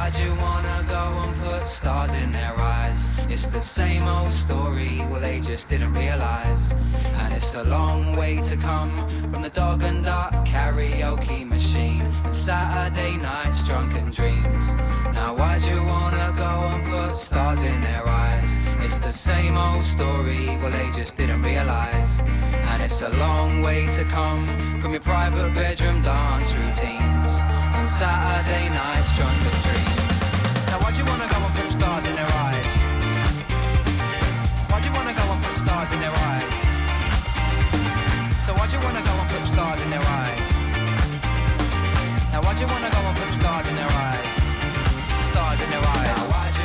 Why'd you wanna go and put stars in their eyes? It's the same old story, well they just didn't realize. And it's a long way to come from the dog and duck karaoke machine and Saturday nights drunken dreams. Now why'd you wanna go and put stars in their eyes? It's the same old story, well they just didn't realize. And it's a long way to come from your private bedroom dance routines and Saturday nights drunken dreams. Why'd you wanna go and put stars in their eyes? Why'd you wanna go and put stars in their eyes? So why'd you wanna go and put stars in their eyes? Now why'd you wanna go and put stars in their eyes? Stars in their eyes.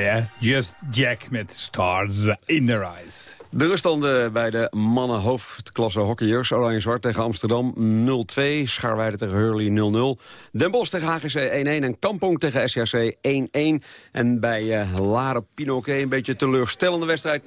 Ja, Just Jack met Stars in Their Eyes. De ruststanden bij de mannen hoofdklasse hockeyers. Oranje-zwart tegen Amsterdam 0-2. Schaarweide tegen Hurley 0-0. Den Bosch tegen HGC 1-1. En Kampong tegen SRC 1-1. En bij uh, Pinoquet een beetje teleurstellende wedstrijd 0-0.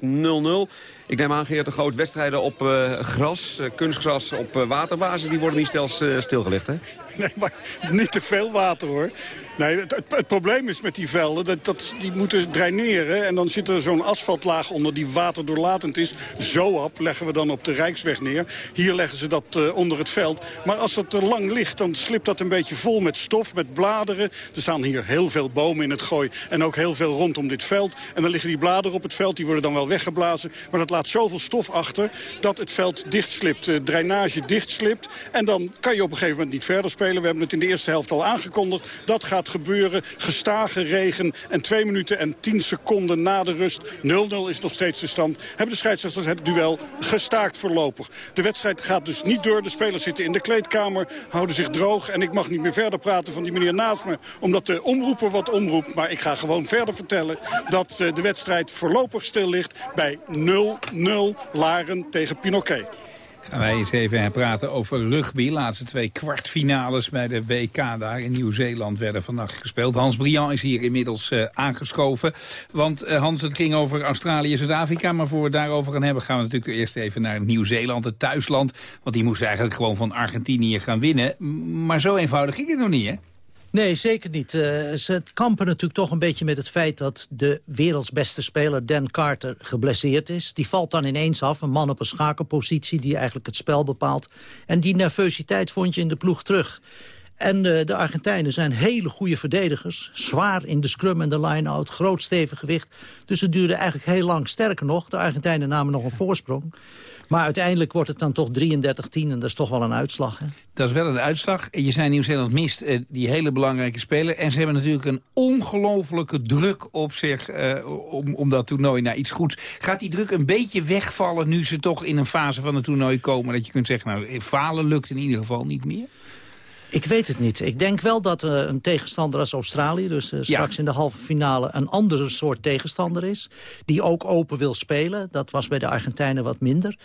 Ik neem aan, Geert de Groot, wedstrijden op eh, gras, eh, kunstgras op eh, waterbasis... die worden niet stels, stilgelegd, hè? *laughs* Nee, maar niet te veel water hoor. Nee, het, het, probleem is met die velden, dat, dat, die moeten draineren... en dan zit er zo'n asfaltlaag onder die waterdoorlatend is. Zoap leggen we dan op de Rijksweg neer. Hier leggen ze dat onder het veld. Maar als dat te lang ligt, dan slipt dat een beetje vol met stof, met bladeren. Er staan hier heel veel bomen in het gooi en ook heel veel rondom dit veld. En dan liggen die bladeren op het veld, die worden dan wel weggeblazen. Maar dat zoveel stof achter dat het veld dichtslipt, uh, drainage dichtslipt. En dan kan je op een gegeven moment niet verder spelen. We hebben het in de eerste helft al aangekondigd. Dat gaat gebeuren. Gestage regen en 2 minuten en 10 seconden na de rust. 0-0 is nog steeds de stand. Hebben de scheidsrechters het duel gestaakt voorlopig. De wedstrijd gaat dus niet door. De spelers zitten in de kleedkamer, houden zich droog. En ik mag niet meer verder praten van die meneer naast me. Omdat de omroeper wat omroept. Maar ik ga gewoon verder vertellen dat eh, de wedstrijd voorlopig stil ligt bij 0-0 Laren tegen Pinoquet. Gaan wij eens even praten over rugby. Laatste twee kwartfinales bij de WK daar in Nieuw-Zeeland werden vannacht gespeeld. Hans Briand is hier inmiddels uh, aangeschoven. Want uh, Hans, het ging over Australië en Zuid-Afrika. Maar voor we daarover gaan hebben gaan we natuurlijk eerst even naar Nieuw-Zeeland, het thuisland. Want die moest eigenlijk gewoon van Argentinië gaan winnen. Maar zo eenvoudig ging het nog niet, hè? Nee, zeker niet. Uh, ze kampen natuurlijk toch een beetje met het feit dat de werelds beste speler Dan Carter geblesseerd is. Die valt dan ineens af, een man op een schakelpositie die eigenlijk het spel bepaalt. En die nervositeit vond je in de ploeg terug. En uh, de Argentijnen zijn hele goede verdedigers. Zwaar in de scrum en de line-out. Groot stevig gewicht. Dus het duurde eigenlijk heel lang. Sterker nog, de Argentijnen namen nog een voorsprong. Maar uiteindelijk wordt het dan toch 33-10 en dat is toch wel een uitslag. Hè? Dat is wel een uitslag. Je zei Nieuw-Zeeland mist uh, die hele belangrijke speler. En ze hebben natuurlijk een ongelofelijke druk op zich uh, om, om dat toernooi naar iets goeds. Gaat die druk een beetje wegvallen nu ze toch in een fase van het toernooi komen... dat je kunt zeggen, nou, falen lukt in ieder geval niet meer? Ik weet het niet. Ik denk wel dat uh, een tegenstander als Australië... dus uh, straks ja. in de halve finale een andere soort tegenstander is... die ook open wil spelen. Dat was bij de Argentijnen wat minder.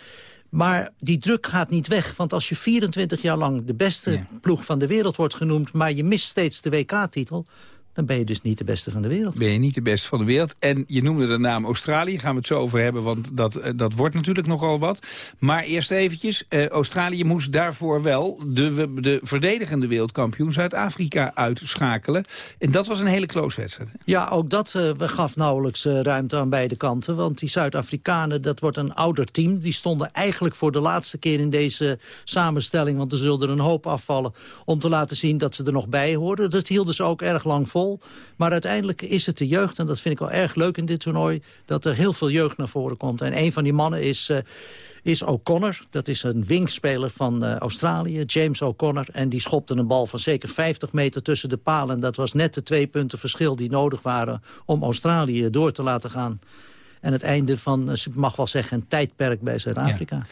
Maar die druk gaat niet weg. Want als je 24 jaar lang de beste ja. ploeg van de wereld wordt genoemd... maar je mist steeds de WK-titel dan ben je dus niet de beste van de wereld. Ben je niet de beste van de wereld. En je noemde de naam Australië, gaan we het zo over hebben... want dat, dat wordt natuurlijk nogal wat. Maar eerst eventjes, uh, Australië moest daarvoor wel... de, de verdedigende wereldkampioen Zuid-Afrika uitschakelen. En dat was een hele close wedstrijd. Hè? Ja, ook dat uh, gaf nauwelijks uh, ruimte aan beide kanten. Want die Zuid-Afrikanen, dat wordt een ouder team. Die stonden eigenlijk voor de laatste keer in deze samenstelling... want er zullen er een hoop afvallen... om te laten zien dat ze er nog bij hoorden. Dat hielden ze ook erg lang vol. Maar uiteindelijk is het de jeugd, en dat vind ik wel erg leuk in dit toernooi... dat er heel veel jeugd naar voren komt. En een van die mannen is... Uh, is O'Connor. Dat is een wingspeler van uh, Australië, James O'Connor. En die schopte een bal van zeker 50 meter tussen de palen. Dat was net de twee punten verschil die nodig waren... om Australië door te laten gaan. En het einde van, ik mag wel zeggen, een tijdperk bij Zuid-Afrika. Ja.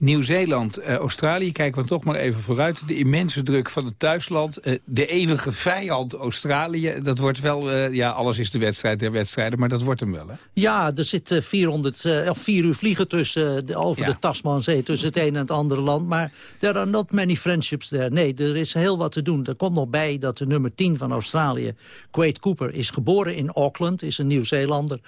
Nieuw-Zeeland, uh, Australië, kijken we toch maar even vooruit. De immense druk van het thuisland. Uh, de eeuwige vijand Australië. Dat wordt wel, uh, ja, alles is de wedstrijd der wedstrijden, maar dat wordt hem wel, hè? Ja, er zit 400, of 4 uur vliegen tussen, de, over ja. de Tasmanzee... tussen het een en het andere land. Maar there are not many friendships there. Nee, er is heel wat te doen. Er komt nog bij dat de nummer 10 van Australië, Quade Cooper... is geboren in Auckland, is een Nieuw-Zeelander...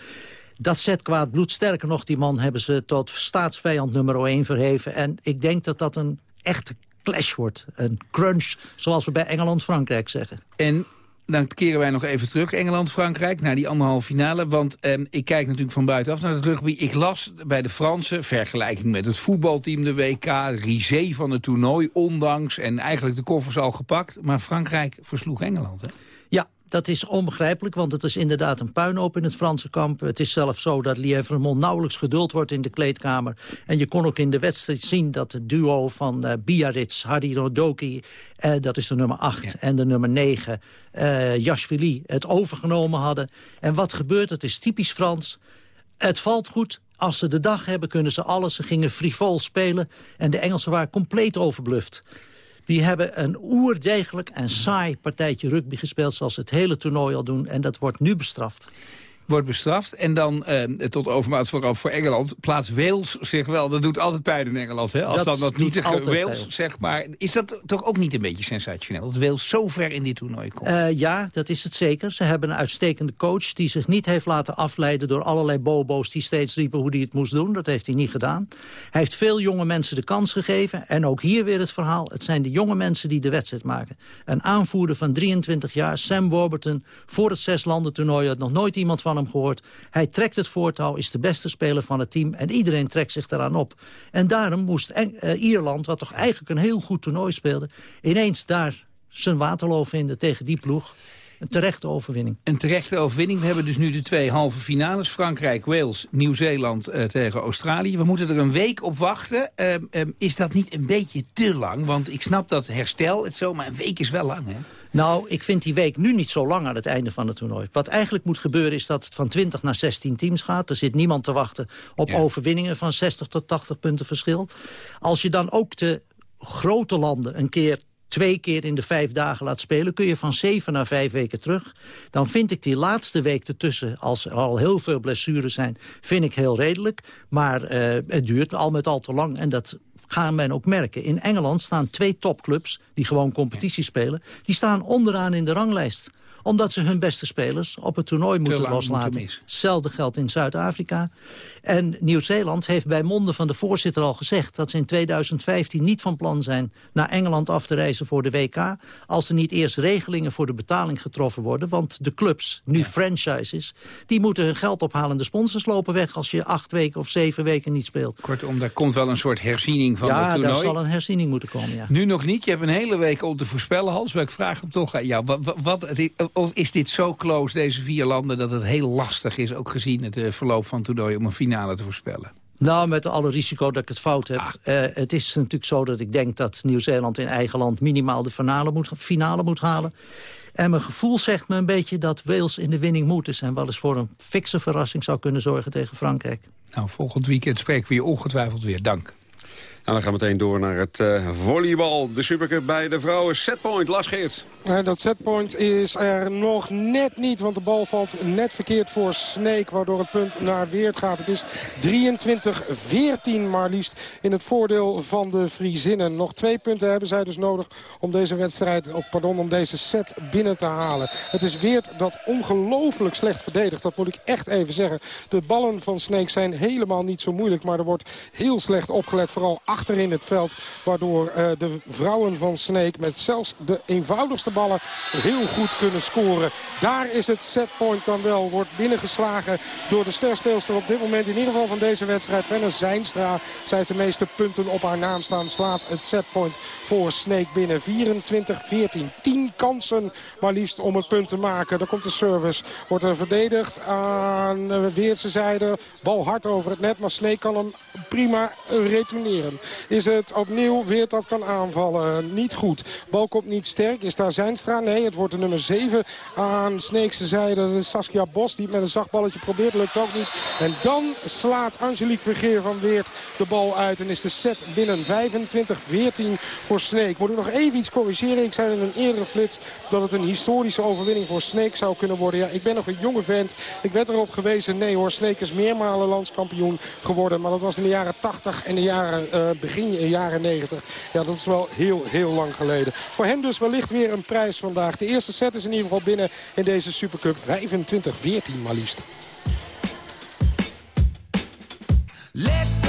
Dat zet kwaad bloed. Sterker nog, die man hebben ze tot staatsvijand nummer 1 verheven. En ik denk dat dat een echte clash wordt. Een crunch, zoals we bij Engeland-Frankrijk zeggen. En dan keren wij nog even terug, Engeland-Frankrijk, naar die anderhalve finale. Want eh, ik kijk natuurlijk van buitenaf naar het rugby. Ik las bij de Fransen, vergelijking met het voetbalteam de WK... risé van het toernooi, ondanks, en eigenlijk de koffers al gepakt. Maar Frankrijk versloeg Engeland, hè? Ja, dat is onbegrijpelijk, want het is inderdaad een puinhoop in het Franse kamp. Het is zelfs zo dat Lièvremont nauwelijks geduld wordt in de kleedkamer. En je kon ook in de wedstrijd zien dat het duo van uh, Biarritz, Harry Rodoki... Uh, dat is de nummer 8, ja. en de nummer 9, uh, Jashvili, het overgenomen hadden. En wat gebeurt, het is typisch Frans. Het valt goed, als ze de dag hebben, kunnen ze alles. Ze gingen frivol spelen en de Engelsen waren compleet overbluft. Die hebben een oerdegelijk en saai partijtje rugby gespeeld... zoals ze het hele toernooi al doen. En dat wordt nu bestraft wordt bestraft. En dan, eh, tot overmaat vooral voor Engeland, plaats Wales zich wel. Dat doet altijd pijn in Engeland, hè? Als dat dan dat nietige Wales, zeg maar. Is dat toch ook niet een beetje sensationeel? Dat Wales zo ver in dit toernooi komt. Uh, ja, dat is het zeker. Ze hebben een uitstekende coach die zich niet heeft laten afleiden... door allerlei bobo's die steeds riepen hoe hij het moest doen. Dat heeft hij niet gedaan. Hij heeft veel jonge mensen de kans gegeven. En ook hier weer het verhaal. Het zijn de jonge mensen die de wedstrijd maken. Een aanvoerder van 23 jaar, Sam Warburton... voor het zes landen toernooi had nog nooit iemand van hem gehoord. Hij trekt het voortouw, is de beste speler van het team... en iedereen trekt zich eraan op. En daarom moest eh, Ierland, wat toch eigenlijk een heel goed toernooi speelde... ineens daar zijn waterloo vinden tegen die ploeg. Een terechte overwinning. Een terechte overwinning. We hebben dus nu de twee halve finales. Frankrijk, Wales, Nieuw-Zeeland eh, tegen Australië. We moeten er een week op wachten. Ehm, ehm, is dat niet een beetje te lang? Want ik snap dat herstel, het zo, maar een week is wel lang, hè? Nou, ik vind die week nu niet zo lang aan het einde van het toernooi. Wat eigenlijk moet gebeuren is dat het van 20 naar 16 teams gaat. Er zit niemand te wachten op overwinningen van 60 tot 80 punten verschil. Als je dan ook de grote landen een keer twee keer in de vijf dagen laat spelen... kun je van zeven naar vijf weken terug. Dan vind ik die laatste week ertussen, als er al heel veel blessures zijn... vind ik heel redelijk. Maar eh, het duurt al met al te lang en dat gaan men ook merken. In Engeland staan twee topclubs die gewoon competitie spelen... die staan onderaan in de ranglijst omdat ze hun beste spelers op het toernooi moeten loslaten. Hetzelfde geldt in Zuid-Afrika. En Nieuw-Zeeland heeft bij monden van de voorzitter al gezegd... dat ze in 2015 niet van plan zijn naar Engeland af te reizen voor de WK... als er niet eerst regelingen voor de betaling getroffen worden. Want de clubs, nu franchises, die moeten hun geld ophalen. De sponsors lopen weg als je acht weken of zeven weken niet speelt. Kortom, daar komt wel een soort herziening van het ja, toernooi. daar zal een herziening moeten komen, ja. Nu nog niet. Je hebt een hele week om te voorspellen, Hans. Maar ik vraag hem toch aan jou. Wat, wat, of is dit zo close, deze vier landen... dat het heel lastig is, ook gezien het eh, verloop van het toernooi... om een finale te voorspellen? Nou, met alle risico dat ik het fout heb. Ah. Eh, het is natuurlijk zo dat ik denk dat Nieuw-Zeeland in eigen land... minimaal de finale moet, finale moet halen. En mijn gevoel zegt me een beetje dat Wales in de winning moet is... en wel eens voor een fikse verrassing zou kunnen zorgen tegen Frankrijk. Nou, volgend weekend spreken we je ongetwijfeld weer. Dank. En we gaan meteen door naar het eh, volleybal. De Supercup bij de vrouwen. Setpoint, Lars Geerts. En dat setpoint is er nog net niet, want de bal valt net verkeerd voor Sneek... waardoor het punt naar Weert gaat. Het is 23-14 maar liefst in het voordeel van de Friezinnen. Nog twee punten hebben zij dus nodig om deze wedstrijd, of pardon, om deze set binnen te halen. Het is Weert dat ongelooflijk slecht verdedigt, dat moet ik echt even zeggen. De ballen van Sneek zijn helemaal niet zo moeilijk, maar er wordt heel slecht opgelet, vooral achterin het veld. Waardoor eh, de vrouwen van Sneek met zelfs de eenvoudigste ballen heel goed kunnen scoren. Daar is het setpoint dan wel. Wordt binnengeslagen door de sterspeelster op dit moment. In ieder geval van deze wedstrijd. Renner Zijnstra. Zij heeft de meeste punten op haar naam staan. Slaat het setpoint voor Sneek binnen. 24-14. 10 kansen maar liefst om het punt te maken. Dan komt de service. Wordt er verdedigd aan de Weertse zijde. Bal hard over het net. Maar Sneek kan hem prima retourneren. Is het opnieuw Weert dat kan aanvallen. Niet goed. Bal komt niet sterk. Is daar Zijnstra? Nee, het wordt de nummer 7 aan Sneekse zijde. Saskia Bos die met een zacht balletje probeert. Lukt ook niet. En dan slaat Angelique Vergeer van Weert de bal uit. En is de set binnen 25-14 voor Sneek. Moet ik nog even iets corrigeren. Ik zei in een eerdere flits dat het een historische overwinning voor Sneek zou kunnen worden. Ja, ik ben nog een jonge vent. Ik werd erop gewezen. Nee hoor, Sneek is meermalen landskampioen geworden. Maar dat was in de jaren 80 en de jaren, eh, begin jaren 90. Ja, dat is wel heel, heel lang geleden. Voor hen dus wellicht weer een prijs vandaag. De eerste set is in ieder geval binnen in deze Supercup. 25-14 maar liefst. Let's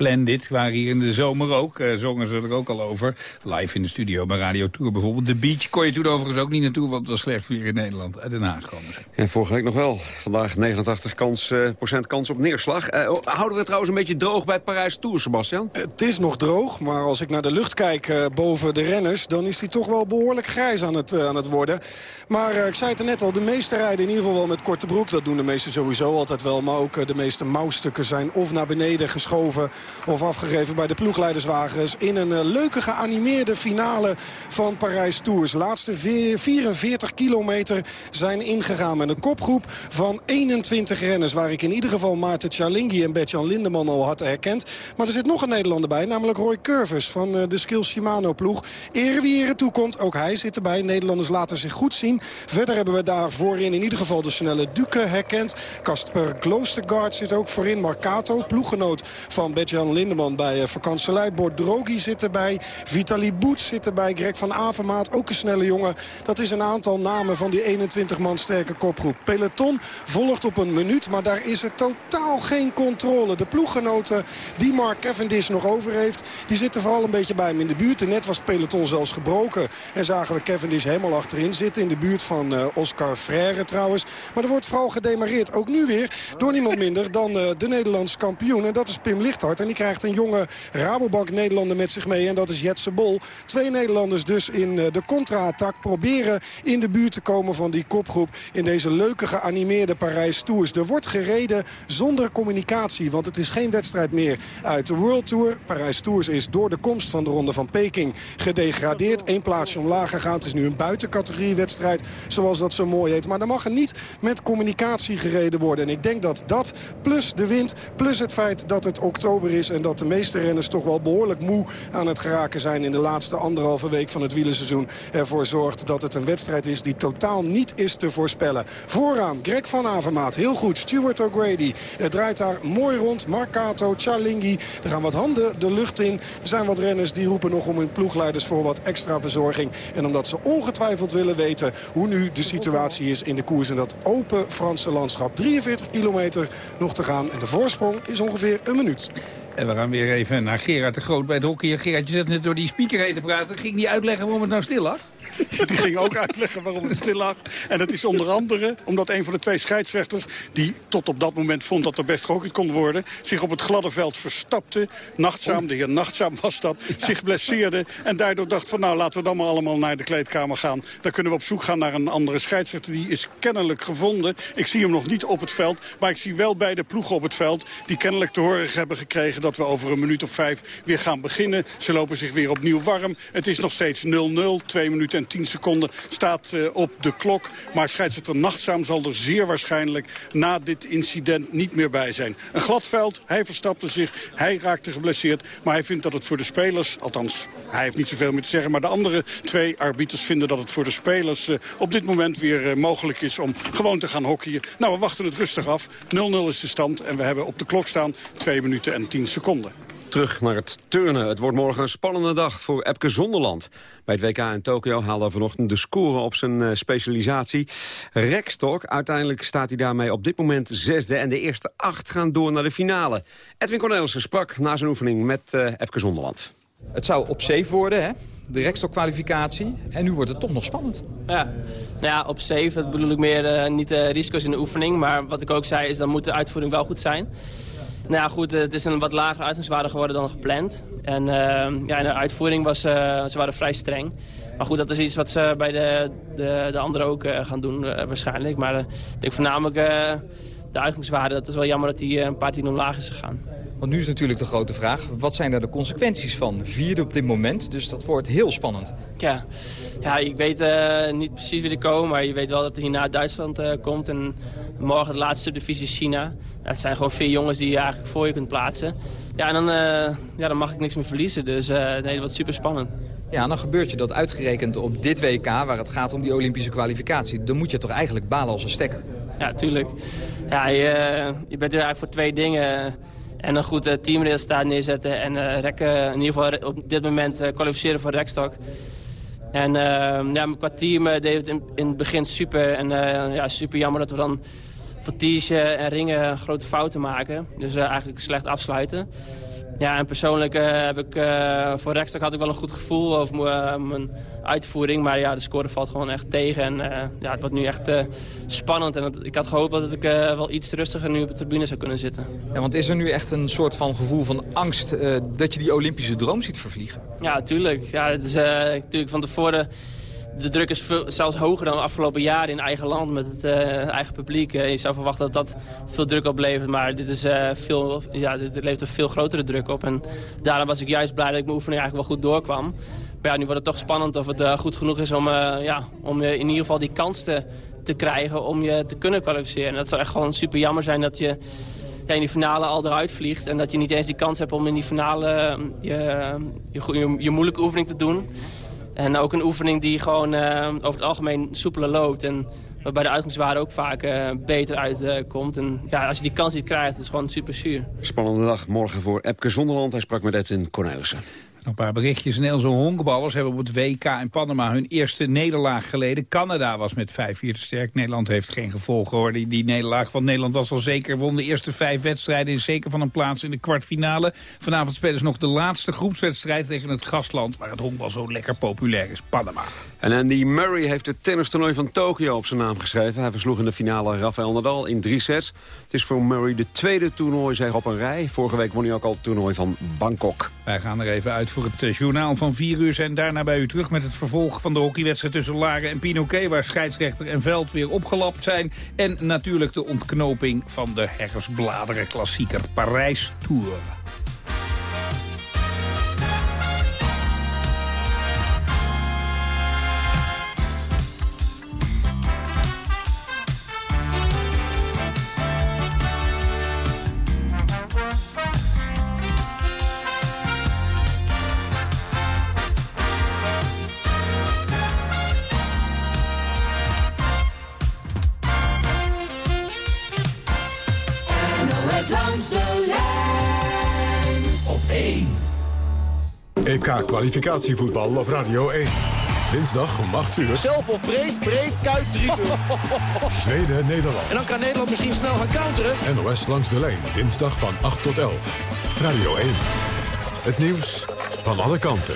splendid. Waren hier in de zomer ook. eh, zongen ze er ook al over. Live in de studio bij Radio Tour bijvoorbeeld. De beach kon je toen overigens ook niet naartoe... want het was slecht weer in Nederland. Uit Den Haag komen ze. Ja, vorige week nog wel. Vandaag 89 kans, eh, procent kans op neerslag. Eh, houden we het trouwens een beetje droog bij het Parijs Tour, Sebastian? Het is nog droog, maar als ik naar de lucht kijk eh, boven de renners... dan is die toch wel behoorlijk grijs aan het, eh, aan het worden. Maar eh, ik zei het er net al, de meeste rijden in ieder geval wel met korte broek. Dat doen de meesten sowieso altijd wel. Maar ook eh, de meeste mouwstukken zijn of naar beneden geschoven... of afgegeven bij de ploegleiderswagens... in een eh, leuke geanimeerde finale van Parijs Tours. Laatste veer- 44 kilometer zijn ingegaan met een kopgroep van 21 renners... waar ik in ieder geval Maarten Cialinghi en Bert-Jan Lindeman al had herkend. Maar er zit nog een Nederlander bij, namelijk Roy Curvers van eh, de Skills Shimano-ploeg. Ere wie ere toekomt, ook hij zit erbij. Nederlanders laten zich goed zien. Verder hebben we daar voorin in ieder geval de snelle Duke herkend. Kasper Kloostergaard zit ook voorin. Marcato, ploeggenoot van Bert-Jan Lindeman bij eh, vakantselij. Bordrogi zit erbij. Vitali Boets zit erbij. Greg van Avermaat, ook een snelle jongen. Dat is een aantal namen van die 21 man sterke kopgroep. Peloton volgt op een minuut, maar daar is er totaal geen controle. De ploeggenoten die Mark Cavendish nog over heeft, die zitten vooral een beetje bij hem in de buurt. Net was het peloton zelfs gebroken. En zagen we Cavendish helemaal achterin zitten. In de buurt van eh, Oscar Freire trouwens. Maar er wordt vooral gedemareerd. Ook nu weer door niemand minder dan eh, de Nederlandse kampioen. En dat is Pim Lichthart. En die krijgt een jonge Rabobank Nederlander met zich mee. En dat is Jetse Bol. Twee Nederlanders dus in eh, de contra-attack. Proberen in de buurt te komen van die kopgroep. In deze leuke geanimeerde Parijs Tours. Er wordt gereden zonder communicatie. Want het is geen wedstrijd meer uit de World Tour. Parijs Tours is door de komst van de ronde van Peking gedegradeerd. Eén plaatsje omlaag gegaan. Het is nu een buitencategorie wedstrijd. Zoals dat zo mooi heet. Maar dan mag er niet met communicatie gereden worden. En ik denk dat dat plus de wind. Plus het feit dat het oktober is. En dat de meeste renners toch wel behoorlijk moe aan het geraken zijn. In de laatste anderhalve week van het wielerseizoen. Ervoor zorgt dat het een wedstrijd is die totaal niet is te voorspellen. Vooraan Greg van Avermaat. Heel goed. Stuart O'Grady. Het draait daar mooi rond. Marcato, Charlinghi. Er gaan wat handen de lucht in. Er zijn wat renners die roepen nog om hun ploegleiders voor wat extra verzorging. En omdat ze ongetwijfeld willen weten hoe nu de situatie is in de koers. In dat open Franse landschap. 43 kilometer nog te gaan. En de voorsprong is ongeveer een minuut. En we gaan weer even naar Gerard de Groot bij het hockey. Gerard, je zit net door die speaker heen te praten. Ging die uitleggen waarom het nou stil lag? *laughs* Die ging ook uitleggen waarom het stil lag. En dat is onder andere omdat een van de twee scheidsrechters... die tot op dat moment vond dat er best gehockeyd kon worden... zich op het gladde veld verstapte. Nachtzaam, de heer Nachtzaam was dat. Zich blesseerde en daardoor dacht van... nou, laten we dan maar allemaal naar de kleedkamer gaan. Dan kunnen we op zoek gaan naar een andere scheidsrechter. Die is kennelijk gevonden. Ik zie hem nog niet op het veld. Maar ik zie wel beide ploegen op het veld... die kennelijk te horen hebben gekregen... dat we over een minuut of vijf weer gaan beginnen. Ze lopen zich weer opnieuw warm. Het is nog steeds 0-0. Twee minuten en 10 seconden staat eh, op de klok. Maar scheidsrechter Nachtzaam zal er zeer waarschijnlijk na dit incident niet meer bij zijn. Een glad veld, hij verstapte zich, hij raakte geblesseerd. Maar hij vindt dat het voor de spelers, althans hij heeft niet zoveel meer te zeggen... maar de andere twee arbiters vinden dat het voor de spelers eh, op dit moment weer eh, mogelijk is... om gewoon te gaan hockeyen. Nou, we wachten het rustig af. 0-0 is de stand en we hebben op de klok staan 2 minuten en 10 seconden. Terug naar het turnen. Het wordt morgen een spannende dag voor Epke Zonderland. Bij het WK in Tokio haalde hij vanochtend de score op zijn uh, specialisatie. Rekstok, uiteindelijk staat hij daarmee op dit moment zesde... en de eerste acht gaan door naar de finale. Edwin Cornelissen sprak na zijn oefening met uh, Epke Zonderland. Het zou op safe worden, hè? de rekstokkwalificatie. En nu wordt het toch nog spannend. Ja, ja op safe dat bedoel ik meer uh, niet de risico's in de oefening. Maar wat ik ook zei is dan moet de uitvoering wel goed zijn. Nou ja, goed, het is een wat lager uitgangswaarde geworden dan gepland. En uh, ja, in de uitvoering was uh, ze waren vrij streng. Maar goed, dat is iets wat ze bij de, de, de anderen ook uh, gaan doen waarschijnlijk. Maar ik denk voornamelijk de uitgangswaarde. Dat is wel jammer dat die een paar tien omlaag is gegaan. Want nu is natuurlijk de grote vraag, wat zijn daar de consequenties van? Vierde op dit moment, dus dat wordt heel spannend. Ja, ja ik weet uh, niet precies wie er komen, maar je weet wel dat er hierna Duitsland uh, komt. En morgen de laatste divisie is China. Dat zijn gewoon vier jongens die je eigenlijk voor je kunt plaatsen. Ja, en dan, uh, ja, dan mag ik niks meer verliezen, dus nee, dat wordt super spannend. Ja, dan gebeurt je dat uitgerekend op dit WK, waar het gaat om die Olympische kwalificatie. Dan moet je toch eigenlijk balen als een stekker. Ja, tuurlijk. Ja, je, je bent er eigenlijk voor twee dingen en een goed uh, teamresultaat neerzetten en uh, rekken, in ieder geval op dit moment kwalificeren voor rekstok. En ja, qua team deed het in, in, het begin super. En ja, super jammer dat we dan voltige en ringen grote fouten maken. Dus eh, eigenlijk slecht afsluiten. Ja, en persoonlijk eh, heb ik eh, voor rechtstuk had ik wel een goed gevoel over eh, mijn uitvoering. Maar ja, de score valt gewoon echt tegen. En ja, het wordt nu echt spannend. En ik had gehoopt dat ik wel iets rustiger nu op de tribune zou kunnen zitten. Ja, want is er nu echt een soort van gevoel van angst dat je die Olympische droom ziet vervliegen? Ja, tuurlijk. Ja, het is natuurlijk van tevoren... De druk is veel, zelfs hoger dan de afgelopen jaren in eigen land met het eh, eigen publiek. Eh, je zou verwachten dat dat veel druk oplevert, maar dit, is, eh, veel, ja, dit levert een veel grotere druk op. En daarom was ik juist blij dat ik mijn oefening eigenlijk wel goed doorkwam. Maar ja, nu wordt het toch spannend of het goed genoeg is om, ja, om in ieder geval die kans te, te krijgen om je te kunnen kwalificeren. En dat zou echt gewoon super jammer zijn dat je in die finale al eruit vliegt. En dat je niet eens die kans hebt om in die finale je, je moeilijke oefening te doen. En ook een oefening die gewoon eh, over het algemeen soepeler loopt. En waarbij de uitgangswaarde ook vaak eh, beter uitkomt. en ja, als je die kans niet krijgt, is het gewoon super zuur. Spannende dag morgen voor Epke Zonderland. Hij sprak met Edwin Cornelissen. Nog een paar berichtjes. Nederlandse honkballers hebben op het WK in Panama hun eerste nederlaag geleden. Canada was met 5-4 te sterk. Nederland heeft geen gevolgen hoor. Die, die nederlaag van Nederland was al zeker. Won de eerste vijf wedstrijden. Is zeker van een plaats in de kwartfinale. Vanavond spelen ze nog de laatste groepswedstrijd tegen het gastland. Waar het honkbal zo lekker populair is. Panama. En Andy Murray heeft het tennistoernooi van Tokio op zijn naam geschreven. Hij versloeg in de finale Rafael Nadal in drie sets. Het is voor Murray de tweede toernooizege op een rij. Vorige week won hij ook al het toernooi van Bangkok. Wij gaan er even uit voor het eh, journaal van 4 uur. Zijn daarna bij u terug met het vervolg van de hockeywedstrijd tussen Laren en Pinoquet... waar scheidsrechter en veld weer opgelapt zijn. En natuurlijk de ontknoping van de herfstbladeren klassieker Parijs Tour. EK kwalificatievoetbal op Radio 1. Dinsdag om 8 uur. Zelf of breed, breed, kuit 3 *laughs* Zweden, Nederland. En dan kan Nederland misschien snel gaan counteren. NOS langs de lijn. Dinsdag van 8 tot 11. Radio 1. Het nieuws van alle kanten.